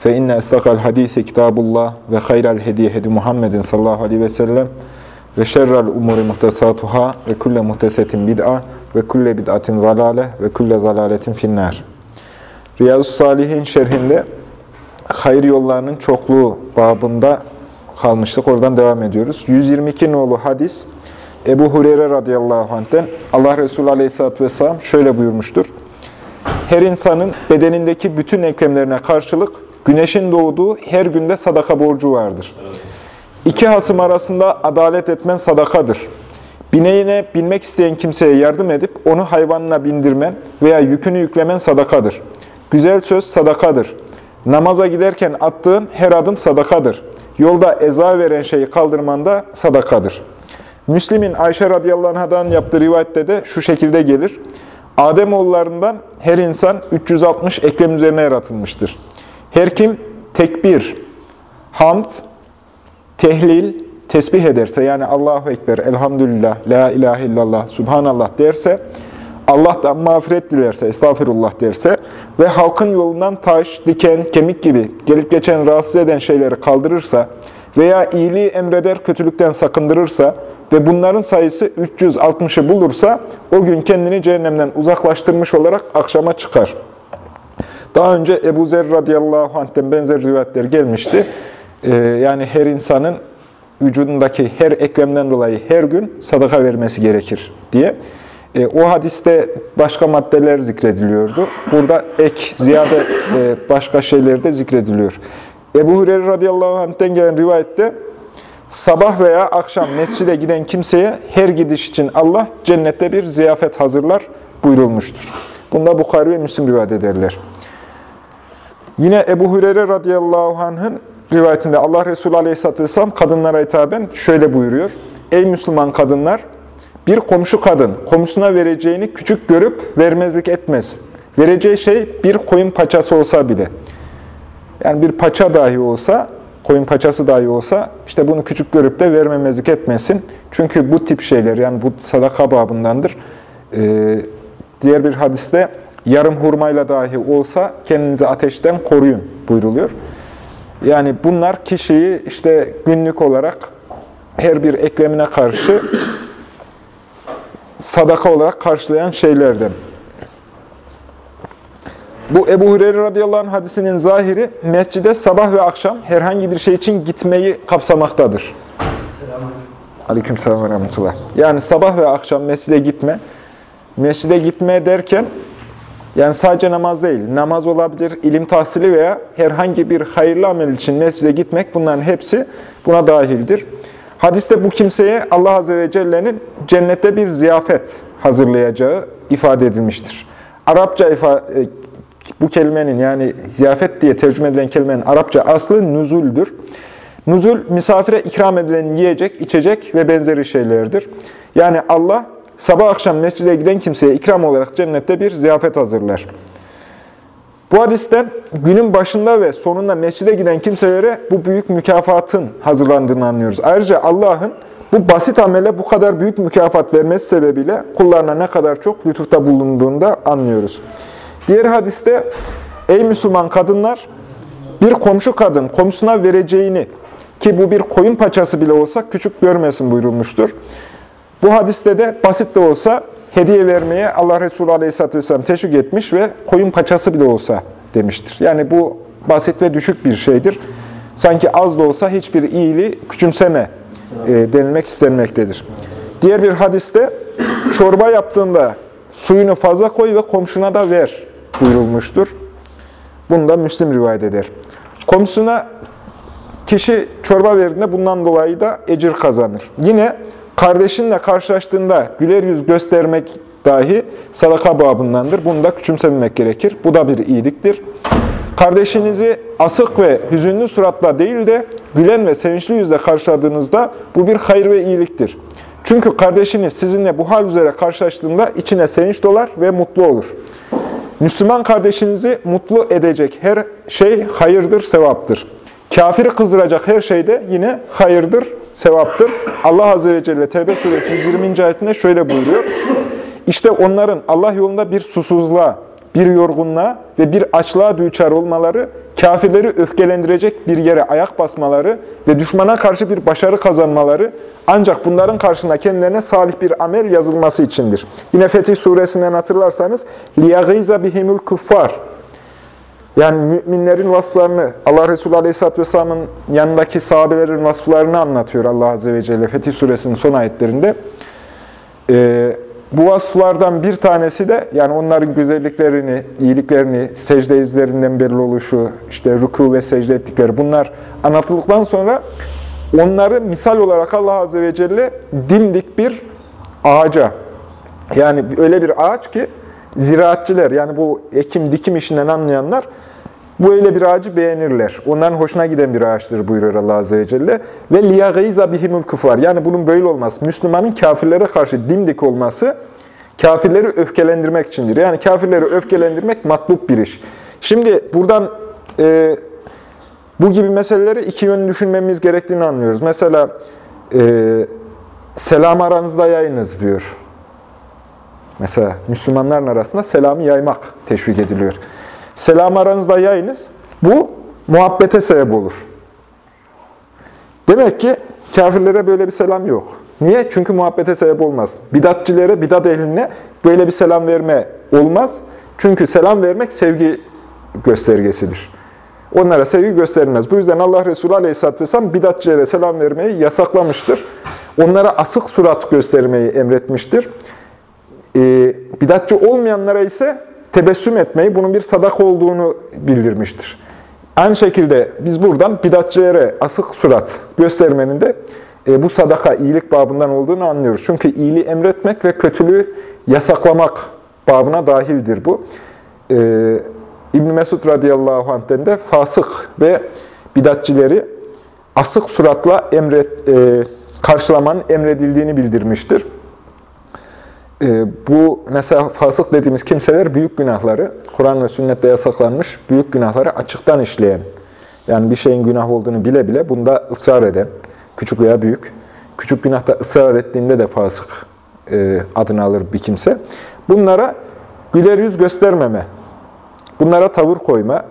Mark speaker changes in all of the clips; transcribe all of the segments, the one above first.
Speaker 1: Fe inne istakal hadisi kitabullah ve hayral hediye hedi Muhammedin sallallahu aleyhi ve sellem ve şerrel umuri muhtesatuhâ ve kulle muhtesetin bid'a ve kulle bid'atin zalale ve kulle zalaletin finnâr. Riyazu Salihin şerhinde hayır yollarının çokluğu babında kalmıştık. Oradan devam ediyoruz. 122 nolu hadis Ebu Hureyre radıyallahu anh'ten Allah Resulü aleyhisselatü vesselam şöyle buyurmuştur. Her insanın bedenindeki bütün eklemlerine karşılık güneşin doğduğu her günde sadaka borcu vardır. İki hasım arasında adalet etmen sadakadır. Bineğine binmek isteyen kimseye yardım edip onu hayvanına bindirmen veya yükünü yüklemen sadakadır. Güzel söz sadakadır. Namaza giderken attığın her adım sadakadır. Yolda eza veren şeyi kaldırman da sadakadır. Müslim'in Ayşe radıyallahu anh'dan yaptığı rivayette de şu şekilde gelir. Ademoğullarından her insan 360 eklem üzerine yaratılmıştır. Her kim tekbir, hamd, tehlil, tesbih ederse yani Allahu Ekber, Elhamdülillah, La ilahe illallah, Subhanallah derse, Allah'tan mağfiret dilerse, estağfirullah derse ve halkın yolundan taş, diken, kemik gibi gelip geçen rahatsız eden şeyleri kaldırırsa veya iyiliği emreder, kötülükten sakındırırsa ve bunların sayısı 360'ı bulursa o gün kendini cehennemden uzaklaştırmış olarak akşama çıkar. Daha önce Ebu Zer radıyallahu anh'ten benzer rivayetler gelmişti. Ee, yani her insanın vücudundaki her eklemden dolayı her gün sadaka vermesi gerekir diye. E, o hadiste başka maddeler zikrediliyordu. Burada ek, ziyade e, başka şeyler de zikrediliyor. Ebu Hureyre radıyallahu anh'ten gelen rivayette sabah veya akşam mescide giden kimseye her gidiş için Allah cennette bir ziyafet hazırlar buyurulmuştur. Bunda Bukhari ve Müslim rivayet ederler. Yine Ebu Hureyre radıyallahu anh'ın rivayetinde Allah Resulü aleyhisselatü vesselam kadınlara hitaben şöyle buyuruyor. Ey Müslüman kadınlar! Bir komşu kadın komşusuna vereceğini küçük görüp vermezlik etmez. Vereceği şey bir koyun paçası olsa bile. Yani bir paça dahi olsa, koyun paçası dahi olsa işte bunu küçük görüp de vermemezlik etmesin. Çünkü bu tip şeyler yani bu sadaka babındandır. Ee, diğer bir hadiste yarım hurmayla dahi olsa kendinizi ateşten koruyun buyruluyor. Yani bunlar kişiyi işte günlük olarak her bir eklemine karşı sadaka olarak karşılayan şeylerden. Bu Ebu Hureyre radıyallahu anh hadisinin zahiri mescide sabah ve akşam herhangi bir şey için gitmeyi kapsamaktadır. Aleyküm selam ve rahmetullah. Yani sabah ve akşam mescide gitme. Mescide gitme derken yani sadece namaz değil, namaz olabilir, ilim tahsili veya herhangi bir hayırlı amel için mescide gitmek bunların hepsi buna dahildir. Hadiste bu kimseye Allah Azze ve Celle'nin cennette bir ziyafet hazırlayacağı ifade edilmiştir. Arapça ifade, bu kelimenin yani ziyafet diye tercüme edilen kelimenin Arapça aslı nüzuldür. Nuzul, misafire ikram edilen yiyecek, içecek ve benzeri şeylerdir. Yani Allah sabah akşam mescide giden kimseye ikram olarak cennette bir ziyafet hazırlar. Bu hadisten günün başında ve sonunda mescide giden kimselere bu büyük mükafatın hazırlandığını anlıyoruz. Ayrıca Allah'ın bu basit amele bu kadar büyük mükafat vermesi sebebiyle kullarına ne kadar çok lütufta bulunduğunu da anlıyoruz. Diğer hadiste, ey Müslüman kadınlar, bir komşu kadın komşusuna vereceğini, ki bu bir koyun paçası bile olsa küçük görmesin buyurulmuştur. Bu hadiste de basit de olsa hediye vermeye Allah Resulü Aleyhisselatü Vesselam teşvik etmiş ve koyun paçası bile olsa demiştir. Yani bu basit ve düşük bir şeydir. Sanki az da olsa hiçbir iyiliği küçümseme e, denilmek istenmektedir. Diğer bir hadiste çorba yaptığında suyunu fazla koy ve komşuna da ver buyurulmuştur. Bunu da Müslim rivayet eder. Komşuna kişi çorba verdiğinde bundan dolayı da ecir kazanır. Yine kardeşinle karşılaştığında güler yüz göstermek dahi sadaka babındandır. Bunu da küçümsememek gerekir. Bu da bir iyiliktir. Kardeşinizi asık ve hüzünlü suratla değil de gülen ve sevinçli yüzle karşıladığınızda bu bir hayır ve iyiliktir. Çünkü kardeşiniz sizinle bu hal üzere karşılaştığında içine sevinç dolar ve mutlu olur. Müslüman kardeşinizi mutlu edecek her şey hayırdır, sevaptır. Kafiri kızdıracak her şey de yine hayırdır, sevaptır. Allah Azze ve Celle Tevbe suresi 120. ayetinde şöyle buyuruyor. İşte onların Allah yolunda bir susuzluğa, bir yorgunluğa ve bir açlığa düçar olmaları, kafirleri öfkelendirecek bir yere ayak basmaları ve düşmana karşı bir başarı kazanmaları ancak bunların karşısında kendilerine salih bir amel yazılması içindir. Yine Fetih suresinden hatırlarsanız لِيَغِيزَ بِهِمُ الْكُفَّارِ yani müminlerin vasıflarını, Allah Resulü Aleyhisselatü Vesselam'ın yanındaki sahabelerin vasıflarını anlatıyor Allah Azze ve Celle Fetih suresinin son ayetlerinde. Ee, bu vasıflardan bir tanesi de yani onların güzelliklerini, iyiliklerini, secde izlerinden belli oluşu, işte ruku ve secde ettikleri bunlar anlatıldıktan sonra onları misal olarak Allah Azze ve Celle dimdik bir ağaca, yani öyle bir ağaç ki ziraatçiler yani bu ekim dikim işinden anlayanlar bu öyle bir ağacı beğenirler. Onların hoşuna giden bir ağaçtır buyuruyor Allah Azze ve Celle. Ve liyagîza bihimul kufar. Yani bunun böyle olması, Müslümanın kafirlere karşı dimdik olması, kafirleri öfkelendirmek içindir. Yani kafirleri öfkelendirmek matlub bir iş. Şimdi buradan e, bu gibi meseleleri iki yönlü düşünmemiz gerektiğini anlıyoruz. Mesela e, selam aranızda yayınız diyor. Mesela Müslümanların arasında selamı yaymak teşvik ediliyor. Selam aranızda yayınız. Bu muhabbete sebep olur. Demek ki kafirlere böyle bir selam yok. Niye? Çünkü muhabbete sebep olmaz. Bidatçilere, bidat ehline böyle bir selam verme olmaz. Çünkü selam vermek sevgi göstergesidir. Onlara sevgi gösterilmez. Bu yüzden Allah Resulü Aleyhisselatü Vesselam bidatçilere selam vermeyi yasaklamıştır. Onlara asık surat göstermeyi emretmiştir. Ee, bidatçı olmayanlara ise tebessüm etmeyi, bunun bir sadaka olduğunu bildirmiştir. Aynı şekilde biz buradan bidatçilere asık surat göstermenin de e, bu sadaka iyilik babından olduğunu anlıyoruz. Çünkü iyiliği emretmek ve kötülüğü yasaklamak babına dahildir bu. E, İbn Mesud radıyallahu anh'ten de fasık ve bidatçileri asık suratla emret, e, karşılamanın emredildiğini bildirmiştir. E, bu mesela fasık dediğimiz kimseler büyük günahları, Kur'an ve sünnette yasaklanmış büyük günahları açıktan işleyen, yani bir şeyin günah olduğunu bile bile bunda ısrar eden, küçük veya büyük, küçük günahta ısrar ettiğinde de fasık e, adını alır bir kimse. Bunlara güler yüz göstermeme, bunlara tavır koyma,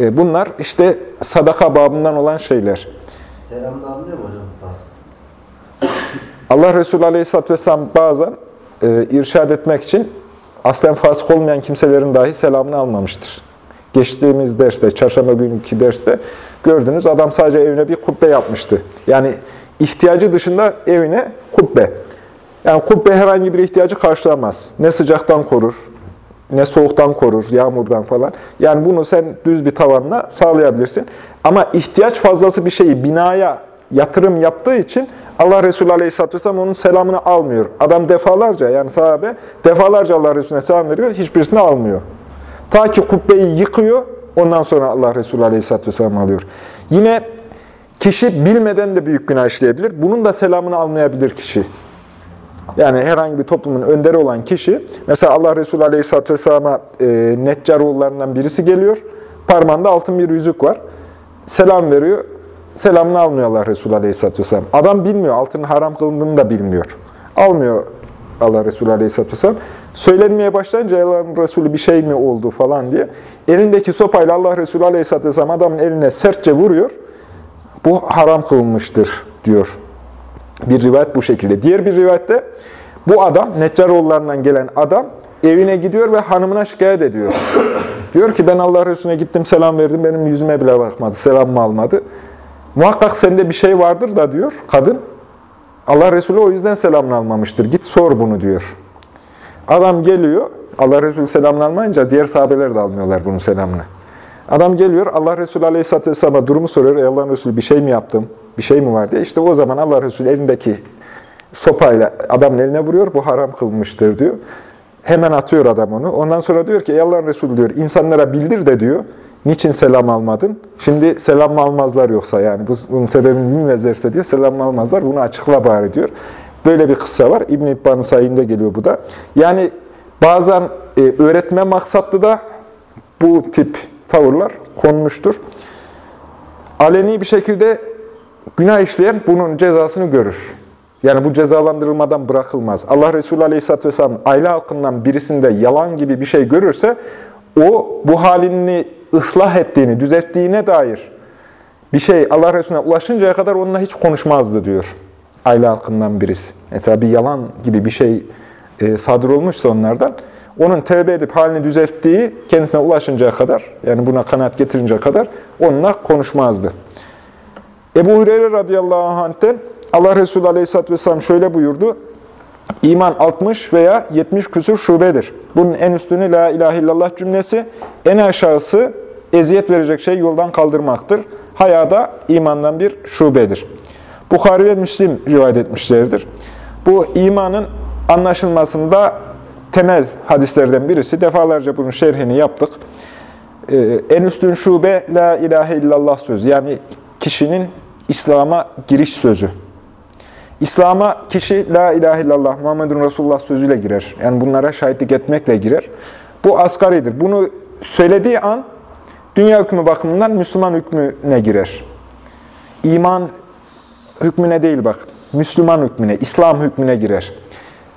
Speaker 1: e, bunlar işte sadaka babından olan şeyler.
Speaker 2: Selam da alınıyor mu hocam fasık?
Speaker 1: Allah Resulü Aleyhisselatü Vesselam bazen e, irşad etmek için aslen fasık olmayan kimselerin dahi selamını almamıştır. Geçtiğimiz derste, çarşamba günkü derste gördünüz adam sadece evine bir kubbe yapmıştı. Yani ihtiyacı dışında evine kubbe. Yani kubbe herhangi bir ihtiyacı karşılamaz. Ne sıcaktan korur, ne soğuktan korur, yağmurdan falan. Yani bunu sen düz bir tavanla sağlayabilirsin. Ama ihtiyaç fazlası bir şeyi binaya yatırım yaptığı için Allah Resulü Aleyhisselatü Vesselam onun selamını almıyor. Adam defalarca yani sahabe defalarca Allah Resulüne selam veriyor, hiçbirisini almıyor. Ta ki kubbeyi yıkıyor, ondan sonra Allah Resulü Aleyhisselatü Vesselam alıyor. Yine kişi bilmeden de büyük günah işleyebilir. Bunun da selamını almayabilir kişi. Yani herhangi bir toplumun önderi olan kişi, mesela Allah Resulü Aleyhisselatü Vesselam'a e, Neccaroğullarından birisi geliyor, parmağında altın bir yüzük var. Selam veriyor, selamını almıyor Allah Resulü Aleyhisselatü Vesselam. Adam bilmiyor, altının haram kılındığını da bilmiyor. Almıyor Allah Resulü Aleyhisselatü Vesselam. Söylenmeye başlayınca Allah'ın Resulü bir şey mi oldu falan diye. Elindeki sopayla Allah Resulü Aleyhisselatü Vesselam adamın eline sertçe vuruyor. Bu haram kılınmıştır diyor. Bir rivayet bu şekilde. Diğer bir rivayette bu adam, Neccaroğullarından gelen adam evine gidiyor ve hanımına şikayet ediyor. diyor ki ben Allah Resulüne gittim selam verdim, benim yüzüme bile bakmadı, selamımı almadı. Muhakkak sende bir şey vardır da diyor kadın. Allah Resulü o yüzden selamını almamıştır. Git sor bunu diyor. Adam geliyor. Allah Resulü selamını almayınca diğer sahabeler de almıyorlar bunun selamını. Adam geliyor. Allah Resulü Aleyhisselatü Vesselam'a durumu soruyor. Ey Allah Resulü bir şey mi yaptım? Bir şey mi var diye. İşte o zaman Allah Resulü elindeki sopayla adamın eline vuruyor. Bu haram kılmıştır diyor. Hemen atıyor adam onu. Ondan sonra diyor ki ey Allah'ın Resulü diyor insanlara bildir de diyor Niçin selam almadın? Şimdi selam almazlar yoksa yani bu- bunun sebebini bilmezlerse diyor selam almazlar bunu açıkla bari diyor. Böyle bir kıssa var. İbn-i İbban'ın sayında geliyor bu da. Yani bazen e, öğretme maksatlı da bu tip tavırlar konmuştur. Aleni bir şekilde günah işleyen bunun cezasını görür. Yani bu cezalandırılmadan bırakılmaz. Allah Resulü Aleyhisselatü Vesselam aile halkından birisinde yalan gibi bir şey görürse o bu halini ıslah ettiğini, düzelttiğine dair bir şey Allah Resulüne ulaşıncaya kadar onunla hiç konuşmazdı diyor aile halkından birisi. Mesela bir yalan gibi bir şey e, sadır olmuşsa onlardan, onun tevbe edip halini düzelttiği kendisine ulaşıncaya kadar, yani buna kanaat getirinceye kadar onunla konuşmazdı. Ebu Hureyre radıyallahu anh'ten Allah Resulü aleyhisselatü vesselam şöyle buyurdu. İman 60 veya 70 küsur şubedir. Bunun en üstünü la ilahe illallah cümlesi, en aşağısı eziyet verecek şey yoldan kaldırmaktır. Hayada imandan bir şubedir. Bukhari ve Müslim rivayet etmişlerdir. Bu imanın anlaşılmasında temel hadislerden birisi. Defalarca bunun şerhini yaptık. Ee, en üstün şube la ilahe illallah sözü. Yani kişinin İslam'a giriş sözü. İslam'a kişi la ilahe illallah Muhammedun Resulullah sözüyle girer. Yani bunlara şahitlik etmekle girer. Bu asgaridir. Bunu söylediği an dünya hükmü bakımından Müslüman hükmüne girer. İman hükmüne değil bak, Müslüman hükmüne, İslam hükmüne girer.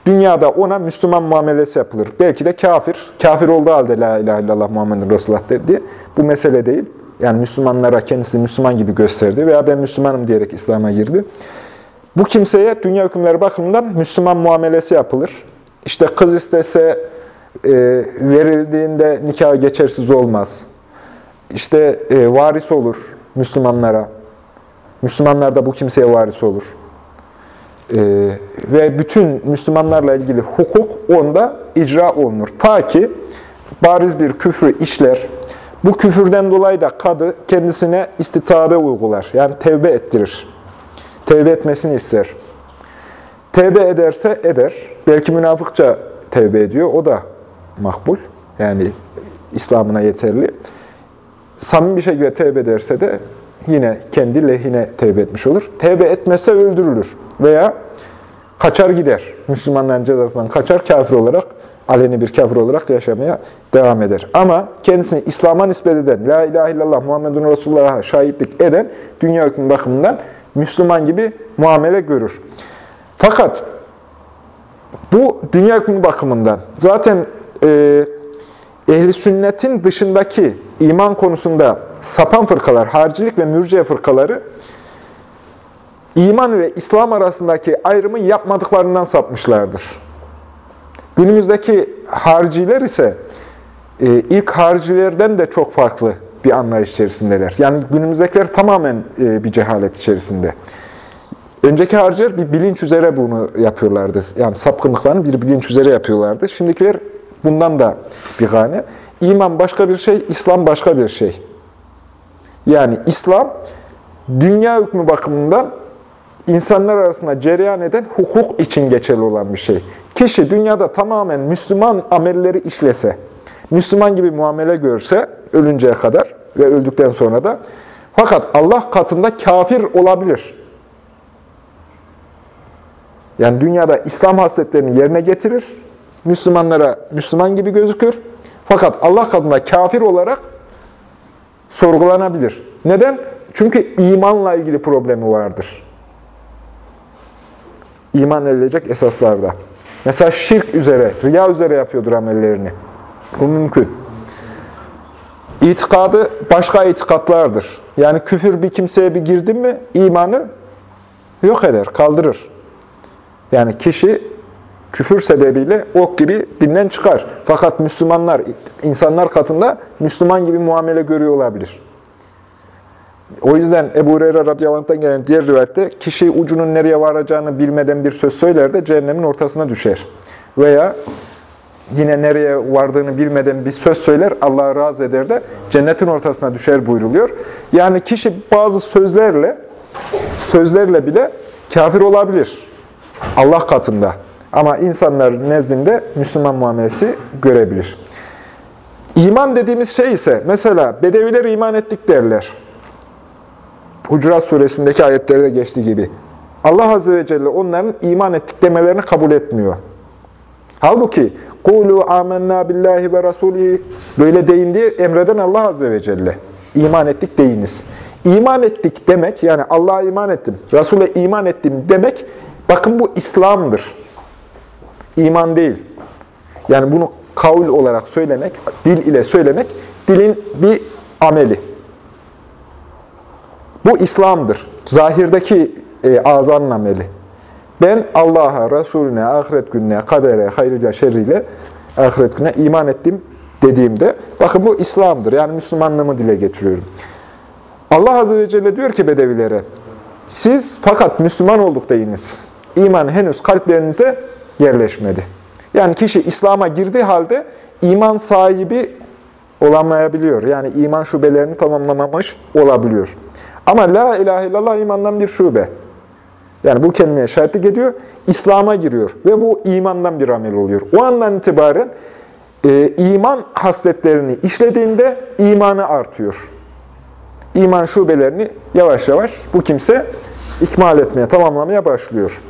Speaker 1: Dünyada ona Müslüman muamelesi yapılır. Belki de kafir, kafir olduğu halde la ilahe illallah Muhammedun Resulullah dedi. Bu mesele değil. Yani Müslümanlara kendisini Müslüman gibi gösterdi veya ben Müslümanım diyerek İslam'a girdi. Bu kimseye dünya hükümleri bakımından Müslüman muamelesi yapılır. İşte kız istese e, verildiğinde nikahı geçersiz olmaz. İşte e, varis olur Müslümanlara. Müslümanlar da bu kimseye varis olur. E, ve bütün Müslümanlarla ilgili hukuk onda icra olunur. Ta ki bariz bir küfrü işler. Bu küfürden dolayı da kadı kendisine istitabe uygular. Yani tevbe ettirir. Tevbe etmesini ister. Tevbe ederse eder. Belki münafıkça tevbe ediyor. O da makbul. Yani İslam'ına yeterli. Samimi bir şekilde tevbe ederse de yine kendi lehine tevbe etmiş olur. Tevbe etmezse öldürülür. Veya kaçar gider. Müslümanların cezasından kaçar kafir olarak, aleni bir kafir olarak yaşamaya devam eder. Ama kendisini İslam'a nispet eden, La ilahe illallah Muhammedun Resulullah'a şahitlik eden dünya hükmü bakımından Müslüman gibi muamele görür. Fakat bu dünya hükmü bakımından zaten e, ehli sünnetin dışındaki iman konusunda sapan fırkalar, haricilik ve mürciye fırkaları iman ve İslam arasındaki ayrımı yapmadıklarından sapmışlardır. Günümüzdeki hariciler ise e, ilk haricilerden de çok farklı bir anlayış içerisindeler. Yani günümüzdekiler tamamen e, bir cehalet içerisinde. Önceki hariciler bir bilinç üzere bunu yapıyorlardı. Yani sapkınlıklarını bir bilinç üzere yapıyorlardı. Şimdikiler bundan da bir gane. İman başka bir şey, İslam başka bir şey. Yani İslam, dünya hükmü bakımından insanlar arasında cereyan eden hukuk için geçerli olan bir şey. Kişi dünyada tamamen Müslüman amelleri işlese, Müslüman gibi muamele görse ölünceye kadar ve öldükten sonra da fakat Allah katında kafir olabilir. Yani dünyada İslam hasletlerini yerine getirir, Müslümanlara Müslüman gibi gözükür. Fakat Allah katında kafir olarak sorgulanabilir. Neden? Çünkü imanla ilgili problemi vardır. İman edilecek esaslarda. Mesela şirk üzere, riya üzere yapıyordur amellerini. Bu mümkün. İtikadı başka itikatlardır. Yani küfür bir kimseye bir girdi mi imanı yok eder, kaldırır. Yani kişi küfür sebebiyle ok gibi dinden çıkar. Fakat Müslümanlar, insanlar katında Müslüman gibi muamele görüyor olabilir. O yüzden Ebu Hureyre radıyallahu gelen diğer rivayette kişi ucunun nereye varacağını bilmeden bir söz söyler de cehennemin ortasına düşer. Veya yine nereye vardığını bilmeden bir söz söyler, Allah'ı razı eder de cennetin ortasına düşer buyruluyor. Yani kişi bazı sözlerle, sözlerle bile kafir olabilir Allah katında. Ama insanlar nezdinde Müslüman muamelesi görebilir. İman dediğimiz şey ise, mesela Bedeviler iman ettik derler. Hucurat suresindeki ayetlerde geçtiği gibi. Allah Azze ve Celle onların iman ettik demelerini kabul etmiyor. Halbuki kulu amennâ billahi ve rasûlî böyle deyin diye emreden Allah Azze ve Celle. İman ettik deyiniz. İman ettik demek, yani Allah'a iman ettim, Resul'e iman ettim demek, bakın bu İslam'dır. İman değil. Yani bunu kavl olarak söylemek, dil ile söylemek, dilin bir ameli. Bu İslam'dır. Zahirdeki e, azanın ameli. Ben Allah'a, Resulüne, ahiret gününe, kadere, hayrıyla, şerriyle ahiret gününe iman ettim dediğimde, bakın bu İslam'dır. Yani Müslümanlığımı dile getiriyorum. Allah Azze ve Celle diyor ki Bedevilere, siz fakat Müslüman olduk deyiniz. İman henüz kalplerinize yerleşmedi. Yani kişi İslam'a girdiği halde iman sahibi olamayabiliyor. Yani iman şubelerini tamamlamamış olabiliyor. Ama la ilahe illallah imandan bir şube. Yani bu kelimeye şahitlik ediyor, İslam'a giriyor ve bu imandan bir amel oluyor. O andan itibaren e, iman hasletlerini işlediğinde imanı artıyor. İman şubelerini yavaş yavaş bu kimse ikmal etmeye, tamamlamaya başlıyor.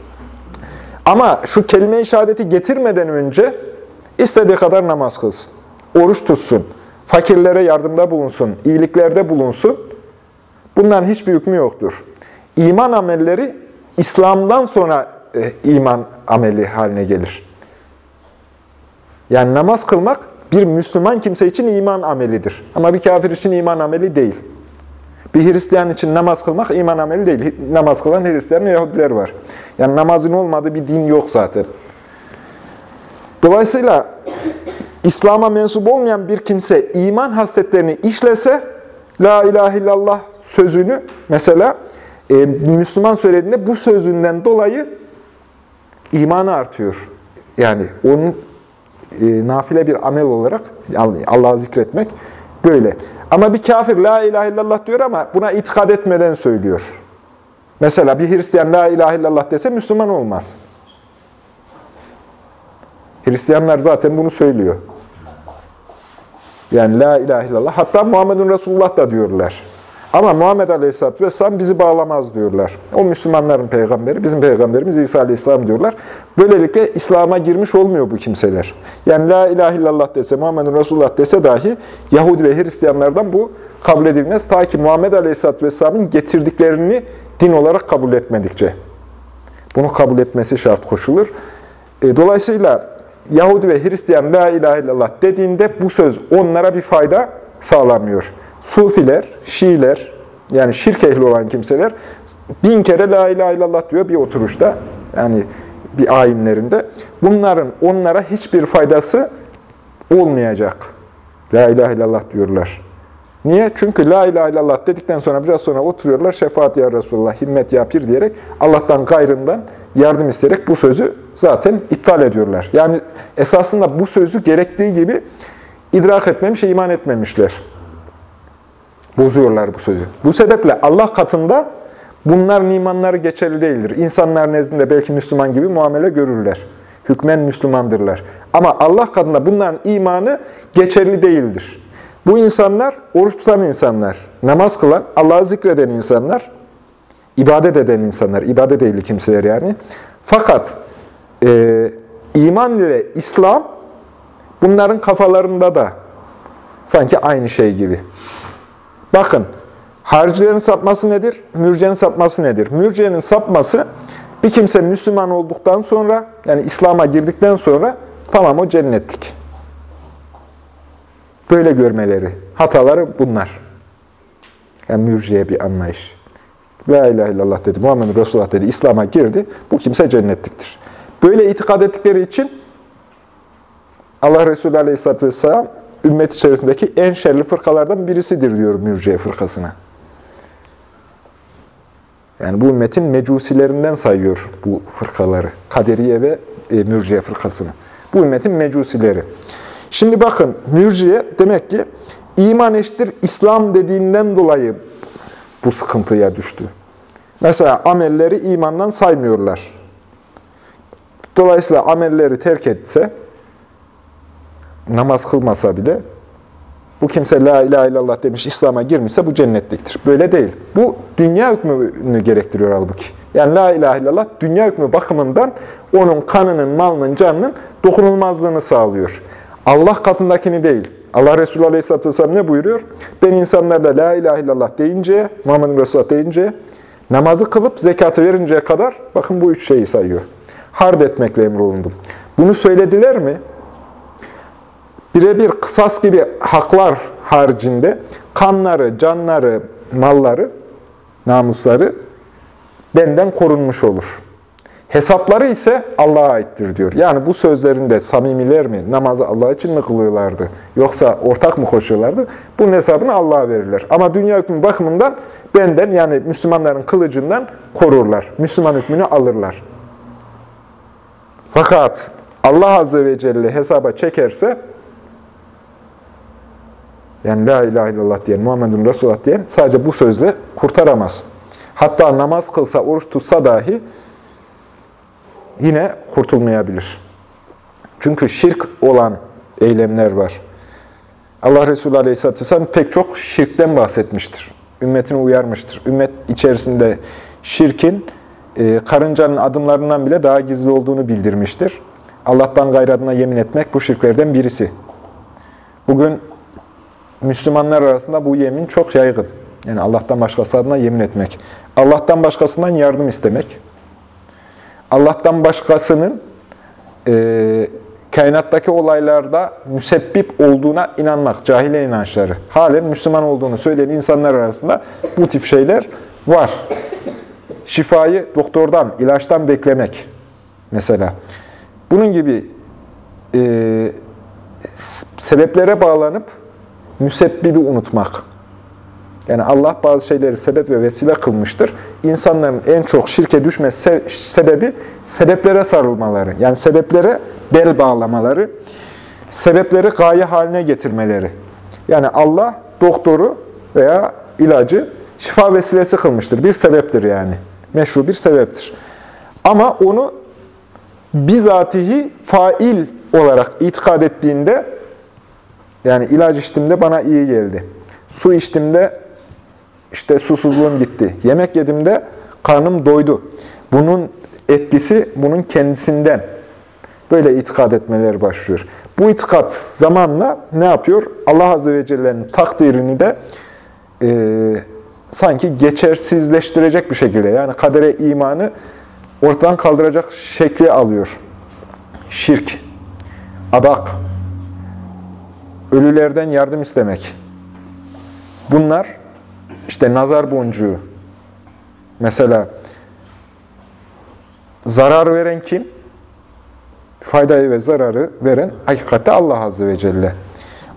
Speaker 1: Ama şu kelime-i şehadeti getirmeden önce istediği kadar namaz kılsın, oruç tutsun, fakirlere yardımda bulunsun, iyiliklerde bulunsun. Bunların hiçbir hükmü yoktur. İman amelleri İslam'dan sonra e, iman ameli haline gelir. Yani namaz kılmak bir Müslüman kimse için iman amelidir. Ama bir kafir için iman ameli değil. Bir Hristiyan için namaz kılmak iman ameli değil. Namaz kılan Hristiyan ve Yahudiler var. Yani namazın olmadığı bir din yok zaten. Dolayısıyla İslam'a mensup olmayan bir kimse iman hasletlerini işlese, La ilahe illallah sözünü mesela e, Müslüman söylediğinde bu sözünden dolayı imanı artıyor. Yani onun e, nafile bir amel olarak Allah'ı zikretmek böyle. Ama bir kafir la ilahe illallah diyor ama buna itikad etmeden söylüyor. Mesela bir Hristiyan la ilahe illallah dese Müslüman olmaz. Hristiyanlar zaten bunu söylüyor. Yani la ilahe illallah. Hatta Muhammedun Resulullah da diyorlar. Ama Muhammed Aleyhisselatü Vesselam bizi bağlamaz diyorlar. O Müslümanların peygamberi, bizim peygamberimiz İsa Aleyhisselam diyorlar. Böylelikle İslam'a girmiş olmuyor bu kimseler. Yani La ilahe illallah dese, Muhammedun Resulullah dese dahi Yahudi ve Hristiyanlardan bu kabul edilmez. Ta ki Muhammed Aleyhisselatü Vesselam'ın getirdiklerini din olarak kabul etmedikçe. Bunu kabul etmesi şart koşulur. E, dolayısıyla Yahudi ve Hristiyan La ilahe illallah dediğinde bu söz onlara bir fayda sağlamıyor. Sufiler, Şiiler, yani şirk ehli olan kimseler bin kere la ilahe illallah diyor bir oturuşta. Yani bir ayinlerinde. Bunların onlara hiçbir faydası olmayacak. La ilahe illallah diyorlar. Niye? Çünkü la ilahe illallah dedikten sonra biraz sonra oturuyorlar. Şefaat ya Resulullah, himmet ya pir diyerek Allah'tan gayrından yardım isteyerek bu sözü zaten iptal ediyorlar. Yani esasında bu sözü gerektiği gibi idrak etmemiş, iman etmemişler. Bozuyorlar bu sözü. Bu sebeple Allah katında bunların imanları geçerli değildir. İnsanlar nezdinde belki Müslüman gibi muamele görürler. Hükmen Müslümandırlar. Ama Allah katında bunların imanı geçerli değildir. Bu insanlar oruç tutan insanlar, namaz kılan, Allah'ı zikreden insanlar, ibadet eden insanlar, ibadet ehli kimseler yani. Fakat e, iman ile İslam bunların kafalarında da sanki aynı şey gibi. Bakın, haricilerin sapması nedir? Mürcenin sapması nedir? Mürcenin sapması bir kimse Müslüman olduktan sonra, yani İslam'a girdikten sonra tamam o cennetlik. Böyle görmeleri, hataları bunlar. Yani mürciye bir anlayış. La ilahe illallah dedi, Muhammed Resulullah dedi, İslam'a girdi. Bu kimse cennetliktir. Böyle itikad ettikleri için Allah Resulü Aleyhisselatü Vesselam ümmet içerisindeki en şerli fırkalardan birisidir diyor mürciye fırkasına. Yani bu ümmetin mecusilerinden sayıyor bu fırkaları. Kaderiye ve e, mürciye fırkasını. Bu ümmetin mecusileri. Şimdi bakın mürciye demek ki iman eşittir İslam dediğinden dolayı bu sıkıntıya düştü. Mesela amelleri imandan saymıyorlar. Dolayısıyla amelleri terk etse, namaz kılmasa bile Bu kimse la ilahe illallah demiş, İslam'a girmişse bu cennetliktir. Böyle değil. Bu dünya hükmünü gerektiriyor halbuki. Yani la ilahe illallah dünya hükmü bakımından onun kanının, malının, canının dokunulmazlığını sağlıyor. Allah katındakini değil. Allah Resulü Aleyhisselatü Vesselam ne buyuruyor? Ben insanlarla la ilahe illallah deyince, Muhammed Resulullah deyince, namazı kılıp zekatı verinceye kadar, bakın bu üç şeyi sayıyor. Harp etmekle emrolundum. Bunu söylediler mi? Birebir kısas gibi haklar haricinde kanları, canları, malları, namusları benden korunmuş olur. Hesapları ise Allah'a aittir diyor. Yani bu sözlerinde samimiler mi, namazı Allah için mi kılıyorlardı, yoksa ortak mı koşuyorlardı? Bunun hesabını Allah'a verirler. Ama dünya hükmü bakımından benden yani Müslümanların kılıcından korurlar. Müslüman hükmünü alırlar. Fakat Allah Azze ve Celle hesaba çekerse, yani La ilahe illallah diyen, Muhammedun Resulullah diyen sadece bu sözle kurtaramaz. Hatta namaz kılsa, oruç tutsa dahi yine kurtulmayabilir. Çünkü şirk olan eylemler var. Allah Resulü Aleyhisselatü Vesselam pek çok şirkten bahsetmiştir. Ümmetini uyarmıştır. Ümmet içerisinde şirkin e, karıncanın adımlarından bile daha gizli olduğunu bildirmiştir. Allah'tan gayrı adına yemin etmek bu şirklerden birisi. Bugün Müslümanlar arasında bu yemin çok yaygın. Yani Allah'tan başkası adına yemin etmek. Allah'tan başkasından yardım istemek. Allah'tan başkasının e, kainattaki olaylarda müsebbip olduğuna inanmak, cahile inançları. Halen Müslüman olduğunu söyleyen insanlar arasında bu tip şeyler var. Şifayı doktordan, ilaçtan beklemek mesela. Bunun gibi e, sebeplere bağlanıp müsebbibi unutmak. Yani Allah bazı şeyleri sebep ve vesile kılmıştır. İnsanların en çok şirke düşme sebebi sebeplere sarılmaları. Yani sebeplere bel bağlamaları, sebepleri gaye haline getirmeleri. Yani Allah doktoru veya ilacı şifa vesilesi kılmıştır. Bir sebeptir yani. Meşru bir sebeptir. Ama onu bizatihi fail olarak itikad ettiğinde yani ilaç içtimde bana iyi geldi. Su içtimde işte susuzluğum gitti. Yemek yedimde karnım doydu. Bunun etkisi bunun kendisinden. Böyle itikad etmeleri başlıyor. Bu itikat zamanla ne yapıyor? Allah Azze ve Celle'nin takdirini de e, sanki geçersizleştirecek bir şekilde, yani kadere imanı ortadan kaldıracak şekli alıyor. Şirk, adak, ölülerden yardım istemek. Bunlar işte nazar boncuğu. Mesela zarar veren kim? Faydayı ve zararı veren hakikatte Allah Azze ve Celle.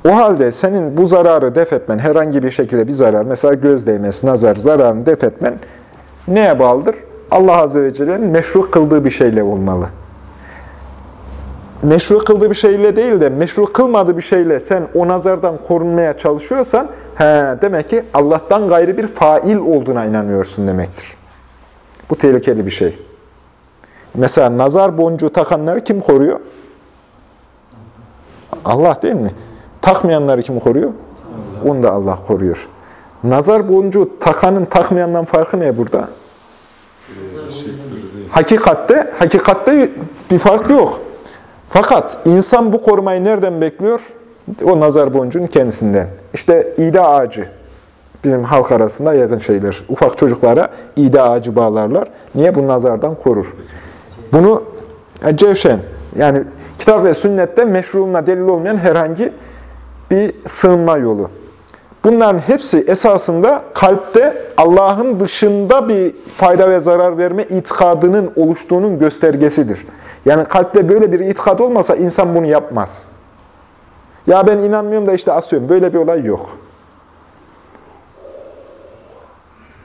Speaker 1: O halde senin bu zararı def etmen, herhangi bir şekilde bir zarar, mesela göz değmesi, nazar, zararını def etmen neye bağlıdır? Allah Azze ve Celle'nin meşru kıldığı bir şeyle olmalı. Meşru kıldığı bir şeyle değil de meşru kılmadığı bir şeyle sen o nazardan korunmaya çalışıyorsan he, demek ki Allah'tan gayrı bir fail olduğuna inanıyorsun demektir. Bu tehlikeli bir şey. Mesela nazar boncuğu takanları kim koruyor? Allah değil mi? Takmayanları kim koruyor? Onu da Allah koruyor. Nazar boncuğu takanın takmayandan farkı ne burada? Hakikatte, hakikatte bir fark yok. Fakat insan bu korumayı nereden bekliyor? O nazar boncuğun kendisinden. İşte iğde ağacı. Bizim halk arasında yaygın şeyler. Ufak çocuklara iğde ağacı bağlarlar. Niye? Bu nazardan korur. Bunu e, cevşen, yani kitap ve sünnette meşruğuna delil olmayan herhangi bir sığınma yolu. Bunların hepsi esasında kalpte Allah'ın dışında bir fayda ve zarar verme itikadının oluştuğunun göstergesidir. Yani kalpte böyle bir itikad olmasa insan bunu yapmaz. Ya ben inanmıyorum da işte asıyorum. Böyle bir olay yok.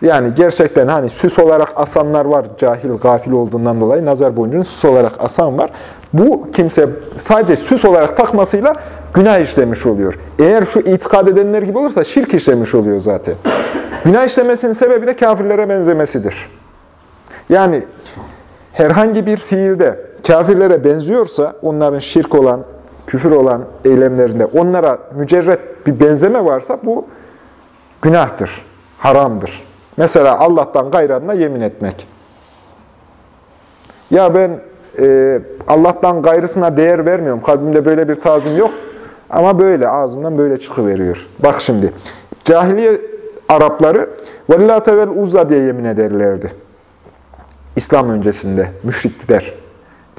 Speaker 1: Yani gerçekten hani süs olarak asanlar var, cahil, gafil olduğundan dolayı nazar boncuğunu süs olarak asan var. Bu kimse sadece süs olarak takmasıyla günah işlemiş oluyor. Eğer şu itikad edenler gibi olursa şirk işlemiş oluyor zaten. Günah işlemesinin sebebi de kafirlere benzemesidir. Yani herhangi bir fiilde kafirlere benziyorsa, onların şirk olan küfür olan eylemlerinde onlara mücerret bir benzeme varsa bu günahtır, haramdır. Mesela Allah'tan gayrına yemin etmek. Ya ben e, Allah'tan gayrısına değer vermiyorum. Kalbimde böyle bir tazim yok. Ama böyle ağzımdan böyle çıkıveriyor. Bak şimdi. Cahiliye Arapları Vellate vel Uzza diye yemin ederlerdi. İslam öncesinde müşrikler.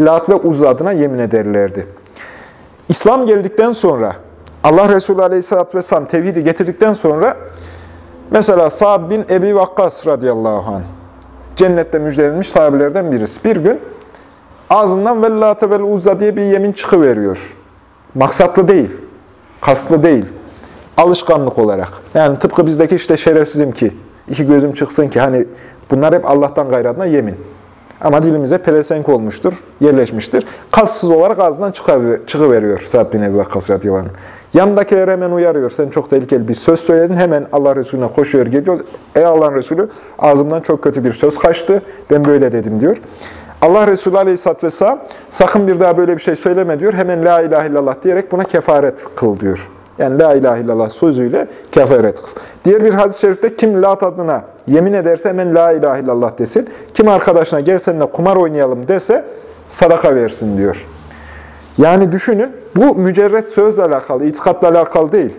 Speaker 1: Lat ve Uzza adına yemin ederlerdi. İslam geldikten sonra Allah Resulü Aleyhisselatü Vesselam tevhidi getirdikten sonra mesela Sa'd bin Ebi Vakkas radıyallahu anh cennette müjdelenmiş sahabelerden birisi. Bir gün ağzından vellate vel uzza diye bir yemin çıkıveriyor. Maksatlı değil, kastlı değil, alışkanlık olarak. Yani tıpkı bizdeki işte şerefsizim ki, iki gözüm çıksın ki hani bunlar hep Allah'tan gayradına yemin. Ama dilimize pelesenk olmuştur, yerleşmiştir. Kassız olarak ağzından çıkıveriyor Sa'd bin Ebi Vakkas radıyallahu anh. Yanındakiler hemen uyarıyor. Sen çok tehlikeli bir söz söyledin. Hemen Allah Resulüne koşuyor geliyor. Ey Allah'ın Resulü ağzımdan çok kötü bir söz kaçtı. Ben böyle dedim diyor. Allah Resulü Aleyhisselatü Vesselam sakın bir daha böyle bir şey söyleme diyor. Hemen la ilahe illallah diyerek buna kefaret kıl diyor. Yani la ilahe illallah sözüyle kefaret kıl. Diğer bir hadis-i şerifte kim lat adına yemin ederse hemen la ilahe illallah desin. Kim arkadaşına gel seninle kumar oynayalım dese sadaka versin diyor. Yani düşünün bu mücerret sözle alakalı, itikatla alakalı değil.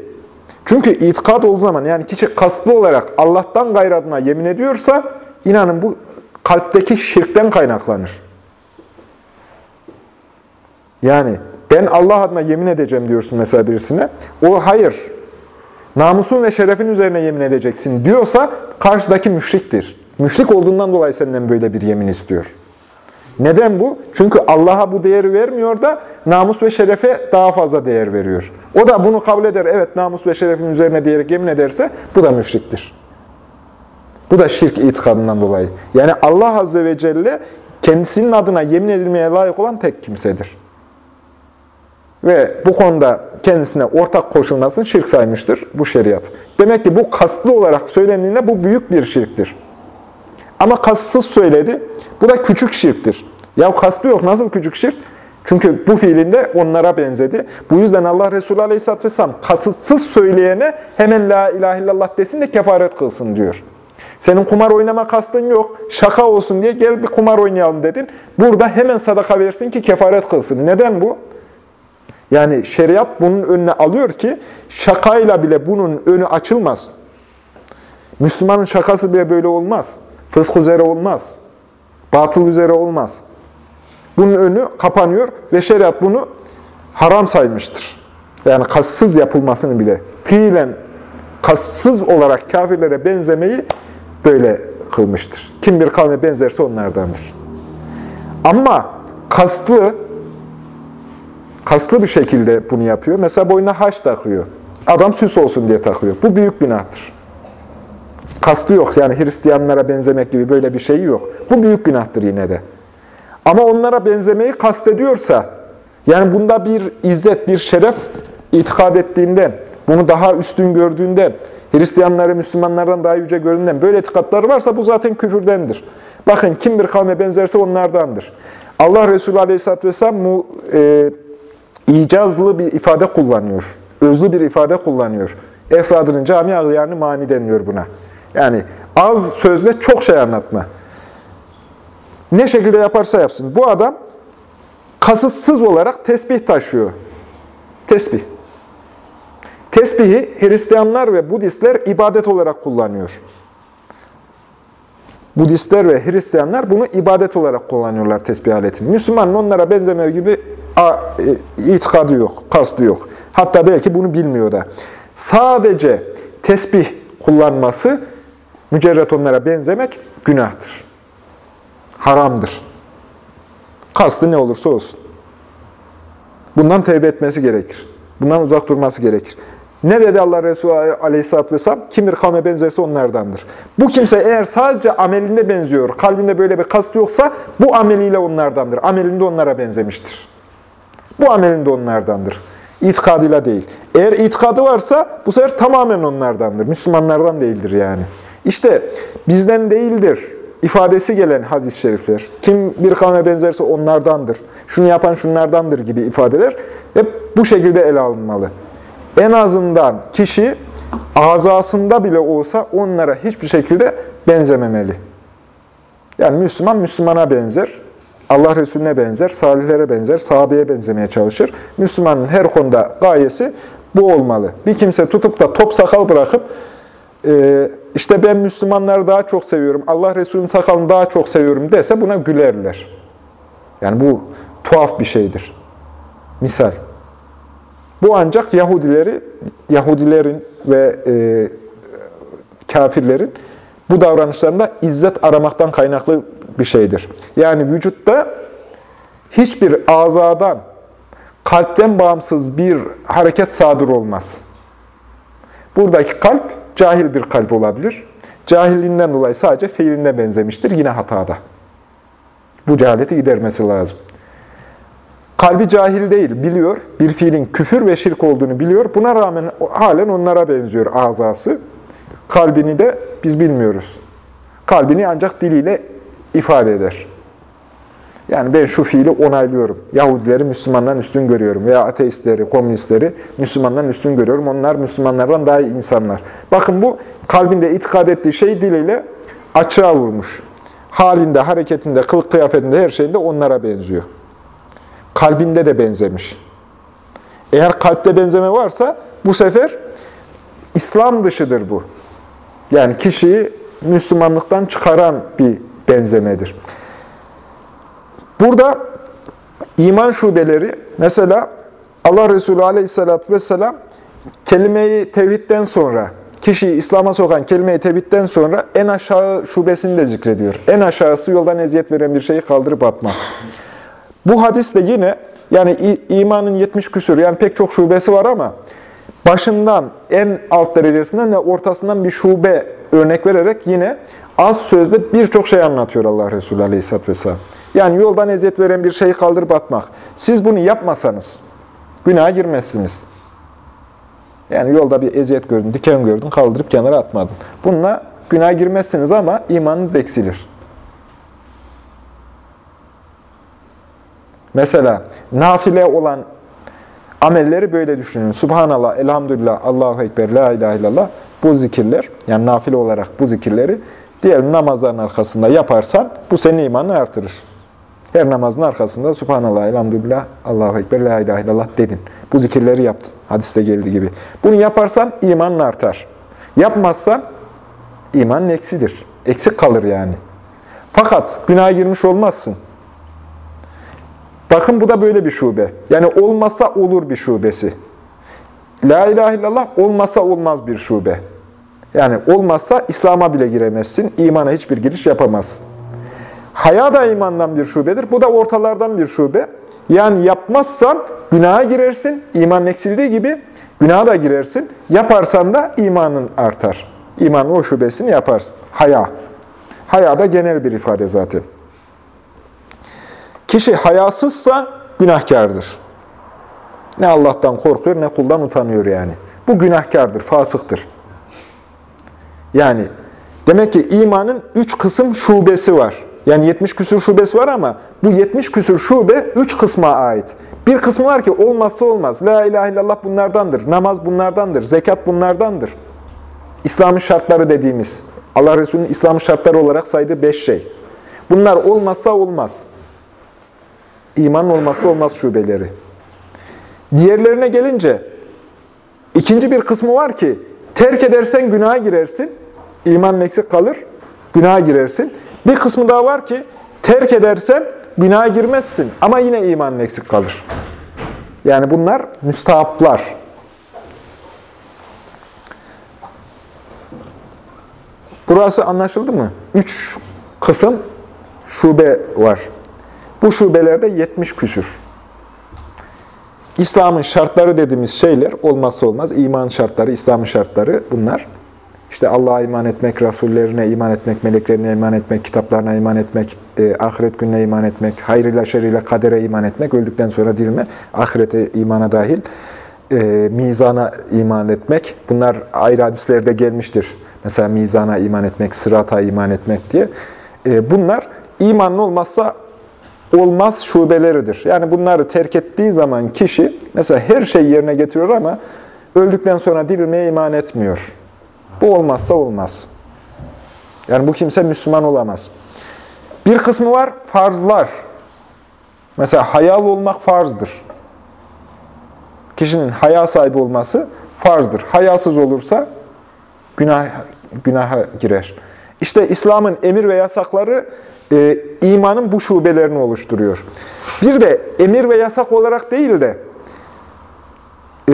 Speaker 1: Çünkü itikat olduğu zaman yani kişi kasıtlı olarak Allah'tan gayrı adına yemin ediyorsa inanın bu kalpteki şirkten kaynaklanır. Yani ben Allah adına yemin edeceğim diyorsun mesela birisine. O hayır. Namusun ve şerefin üzerine yemin edeceksin diyorsa karşıdaki müşriktir. Müşrik olduğundan dolayı senden böyle bir yemin istiyor. Neden bu? Çünkü Allah'a bu değeri vermiyor da namus ve şerefe daha fazla değer veriyor. O da bunu kabul eder. Evet namus ve şerefin üzerine diyerek yemin ederse bu da müşriktir. Bu da şirk itikadından dolayı. Yani Allah Azze ve Celle kendisinin adına yemin edilmeye layık olan tek kimsedir. Ve bu konuda kendisine ortak koşulmasını şirk saymıştır bu şeriat. Demek ki bu kastlı olarak söylendiğinde bu büyük bir şirktir. Ama kastsız söyledi. Bu da küçük şirktir. Ya kastı yok. Nasıl küçük şirk? Çünkü bu fiilinde onlara benzedi. Bu yüzden Allah Resulü Aleyhisselatü Vesselam kasıtsız söyleyene hemen la ilahe illallah desin de kefaret kılsın diyor. Senin kumar oynama kastın yok. Şaka olsun diye gel bir kumar oynayalım dedin. Burada hemen sadaka versin ki kefaret kılsın. Neden bu? Yani şeriat bunun önüne alıyor ki şakayla bile bunun önü açılmaz. Müslümanın şakası bile böyle olmaz. Fısk üzere olmaz. Batıl üzere olmaz. Bunun önü kapanıyor ve şeriat bunu haram saymıştır. Yani kassız yapılmasını bile. Fiilen kassız olarak kafirlere benzemeyi böyle kılmıştır. Kim bir kavme benzerse onlardandır. Ama kastlı, kaslı bir şekilde bunu yapıyor. Mesela boynuna haç takıyor. Adam süs olsun diye takıyor. Bu büyük günahtır. Kastı yok yani Hristiyanlara benzemek gibi böyle bir şey yok. Bu büyük günahtır yine de. Ama onlara benzemeyi kastediyorsa, yani bunda bir izzet, bir şeref itikad ettiğinden, bunu daha üstün gördüğünden, Hristiyanları Müslümanlardan daha yüce gördüğünden böyle itikatlar varsa bu zaten küfürdendir. Bakın kim bir kavme benzerse onlardandır. Allah Resulü Aleyhisselatü Vesselam bu e, icazlı bir ifade kullanıyor. Özlü bir ifade kullanıyor. Efradının cami ağlayanı mani deniliyor buna. Yani az sözle çok şey anlatma. Ne şekilde yaparsa yapsın. Bu adam kasıtsız olarak tesbih taşıyor. Tesbih. Tesbihi Hristiyanlar ve Budistler ibadet olarak kullanıyor. Budistler ve Hristiyanlar bunu ibadet olarak kullanıyorlar tesbih aletini. Müslümanın onlara benzemiyor gibi a, e, itikadı yok, kastı yok. Hatta belki bunu bilmiyor da. Sadece tesbih kullanması, mücerret onlara benzemek günahtır. Haramdır. Kastı ne olursa olsun. Bundan tevbe etmesi gerekir. Bundan uzak durması gerekir. Ne dedi Allah Resulü Aleyhisselatü Vesselam? Kim bir kavme benzerse onlardandır. Bu kimse eğer sadece amelinde benziyor, kalbinde böyle bir kast yoksa bu ameliyle onlardandır. Amelinde onlara benzemiştir. Bu amelinde onlardandır. İtikadıyla değil. Eğer itikadı varsa bu sefer tamamen onlardandır. Müslümanlardan değildir yani. İşte bizden değildir ifadesi gelen hadis-i şerifler, kim bir kavme benzerse onlardandır, şunu yapan şunlardandır gibi ifadeler hep bu şekilde ele alınmalı. En azından kişi azasında bile olsa onlara hiçbir şekilde benzememeli. Yani Müslüman Müslümana benzer, Allah Resulüne benzer, salihlere benzer, sahabeye benzemeye çalışır. Müslümanın her konuda gayesi bu olmalı. Bir kimse tutup da top sakal bırakıp, e, işte ben Müslümanları daha çok seviyorum, Allah Resulü'nün sakalını daha çok seviyorum dese buna gülerler. Yani bu tuhaf bir şeydir. Misal. Bu ancak Yahudileri, Yahudilerin ve e, kafirlerin bu davranışlarında izzet aramaktan kaynaklı bir şeydir. Yani vücutta hiçbir azadan, kalpten bağımsız bir hareket sadır olmaz. Buradaki kalp cahil bir kalp olabilir. Cahilliğinden dolayı sadece fiiline benzemiştir. Yine hatada. Bu cehaleti gidermesi lazım. Kalbi cahil değil, biliyor. Bir fiilin küfür ve şirk olduğunu biliyor. Buna rağmen halen onlara benziyor azası. Kalbini de biz bilmiyoruz. Kalbini ancak diliyle ifade eder. Yani ben şu fiili onaylıyorum. Yahudileri Müslümandan üstün görüyorum veya ateistleri, komünistleri Müslümandan üstün görüyorum. Onlar Müslümanlardan daha iyi insanlar. Bakın bu kalbinde itikad ettiği şey diliyle açığa vurmuş. Halinde, hareketinde, kılık kıyafetinde, her şeyinde onlara benziyor. Kalbinde de benzemiş. Eğer kalpte benzeme varsa bu sefer İslam dışıdır bu. Yani kişiyi Müslümanlıktan çıkaran bir benzemedir. Burada iman şubeleri, mesela Allah Resulü aleyhissalatü vesselam kelimeyi tevhidden sonra, kişiyi İslam'a sokan kelimeyi tevhidden sonra en aşağı şubesini de zikrediyor. En aşağısı yoldan eziyet veren bir şeyi kaldırıp atmak. Bu hadis de yine, yani imanın 70 küsur, yani pek çok şubesi var ama başından, en alt derecesinden ve ortasından bir şube örnek vererek yine az sözde birçok şey anlatıyor Allah Resulü Aleyhisselatü Vesselam. Yani yoldan eziyet veren bir şeyi kaldırıp atmak. Siz bunu yapmasanız günaha girmezsiniz. Yani yolda bir eziyet gördün, diken gördün, kaldırıp kenara atmadın. Bununla günaha girmezsiniz ama imanınız eksilir. Mesela nafile olan amelleri böyle düşünün. Subhanallah, elhamdülillah, Allahu Ekber, la ilahe illallah. Bu zikirler, yani nafile olarak bu zikirleri diğer namazların arkasında yaparsan bu senin imanını artırır. Her namazın arkasında Subhanallah, elhamdülillah, Allahu Ekber, la ilahe illallah dedin. Bu zikirleri yaptın. Hadiste geldiği gibi. Bunu yaparsan imanın artar. Yapmazsan imanın eksidir. Eksik kalır yani. Fakat günaha girmiş olmazsın. Bakın bu da böyle bir şube. Yani olmasa olur bir şubesi. La ilahe illallah olmasa olmaz bir şube. Yani olmazsa İslam'a bile giremezsin, imana hiçbir giriş yapamazsın. Haya da imandan bir şubedir. Bu da ortalardan bir şube. Yani yapmazsan günaha girersin, iman eksildiği gibi günaha da girersin. Yaparsan da imanın artar. İmanın o şubesini yaparsın. Haya. Haya da genel bir ifade zaten. Kişi hayasızsa günahkardır. Ne Allah'tan korkuyor ne kuldan utanıyor yani. Bu günahkardır, fasıktır. Yani demek ki imanın üç kısım şubesi var. Yani 70 küsur şubesi var ama bu 70 küsur şube üç kısma ait. Bir kısmı var ki olmazsa olmaz. La ilahe illallah bunlardandır. Namaz bunlardandır. Zekat bunlardandır. İslam'ın şartları dediğimiz, Allah Resulü'nün İslam'ın şartları olarak saydığı beş şey. Bunlar olmazsa olmaz. İmanın olmazsa olmaz şubeleri. Diğerlerine gelince ikinci bir kısmı var ki terk edersen günaha girersin, imanın eksik kalır, günaha girersin. Bir kısmı daha var ki terk edersen günaha girmezsin ama yine imanın eksik kalır. Yani bunlar müstahaplar. Burası anlaşıldı mı? Üç kısım şube var. Bu şubelerde 70 küsür. İslam'ın şartları dediğimiz şeyler olmazsa olmaz. İman şartları, İslam'ın şartları bunlar. İşte Allah'a iman etmek, Rasullerine iman etmek, meleklerine iman etmek, kitaplarına iman etmek, e, ahiret gününe iman etmek, hayrıyla şerriyle kadere iman etmek, öldükten sonra dirilme, ahirete imana dahil, e, mizana iman etmek. Bunlar ayrı hadislerde gelmiştir. Mesela mizana iman etmek, sırata iman etmek diye. e, bunlar imanın olmazsa olmaz şubeleridir. Yani bunları terk ettiği zaman kişi mesela her şeyi yerine getiriyor ama öldükten sonra dirilmeye iman etmiyor. Bu olmazsa olmaz. Yani bu kimse Müslüman olamaz. Bir kısmı var farzlar. Mesela hayal olmak farzdır. Kişinin haya sahibi olması farzdır. Hayasız olursa günah günaha girer. İşte İslam'ın emir ve yasakları e, imanın bu şubelerini oluşturuyor. Bir de emir ve yasak olarak değil de e,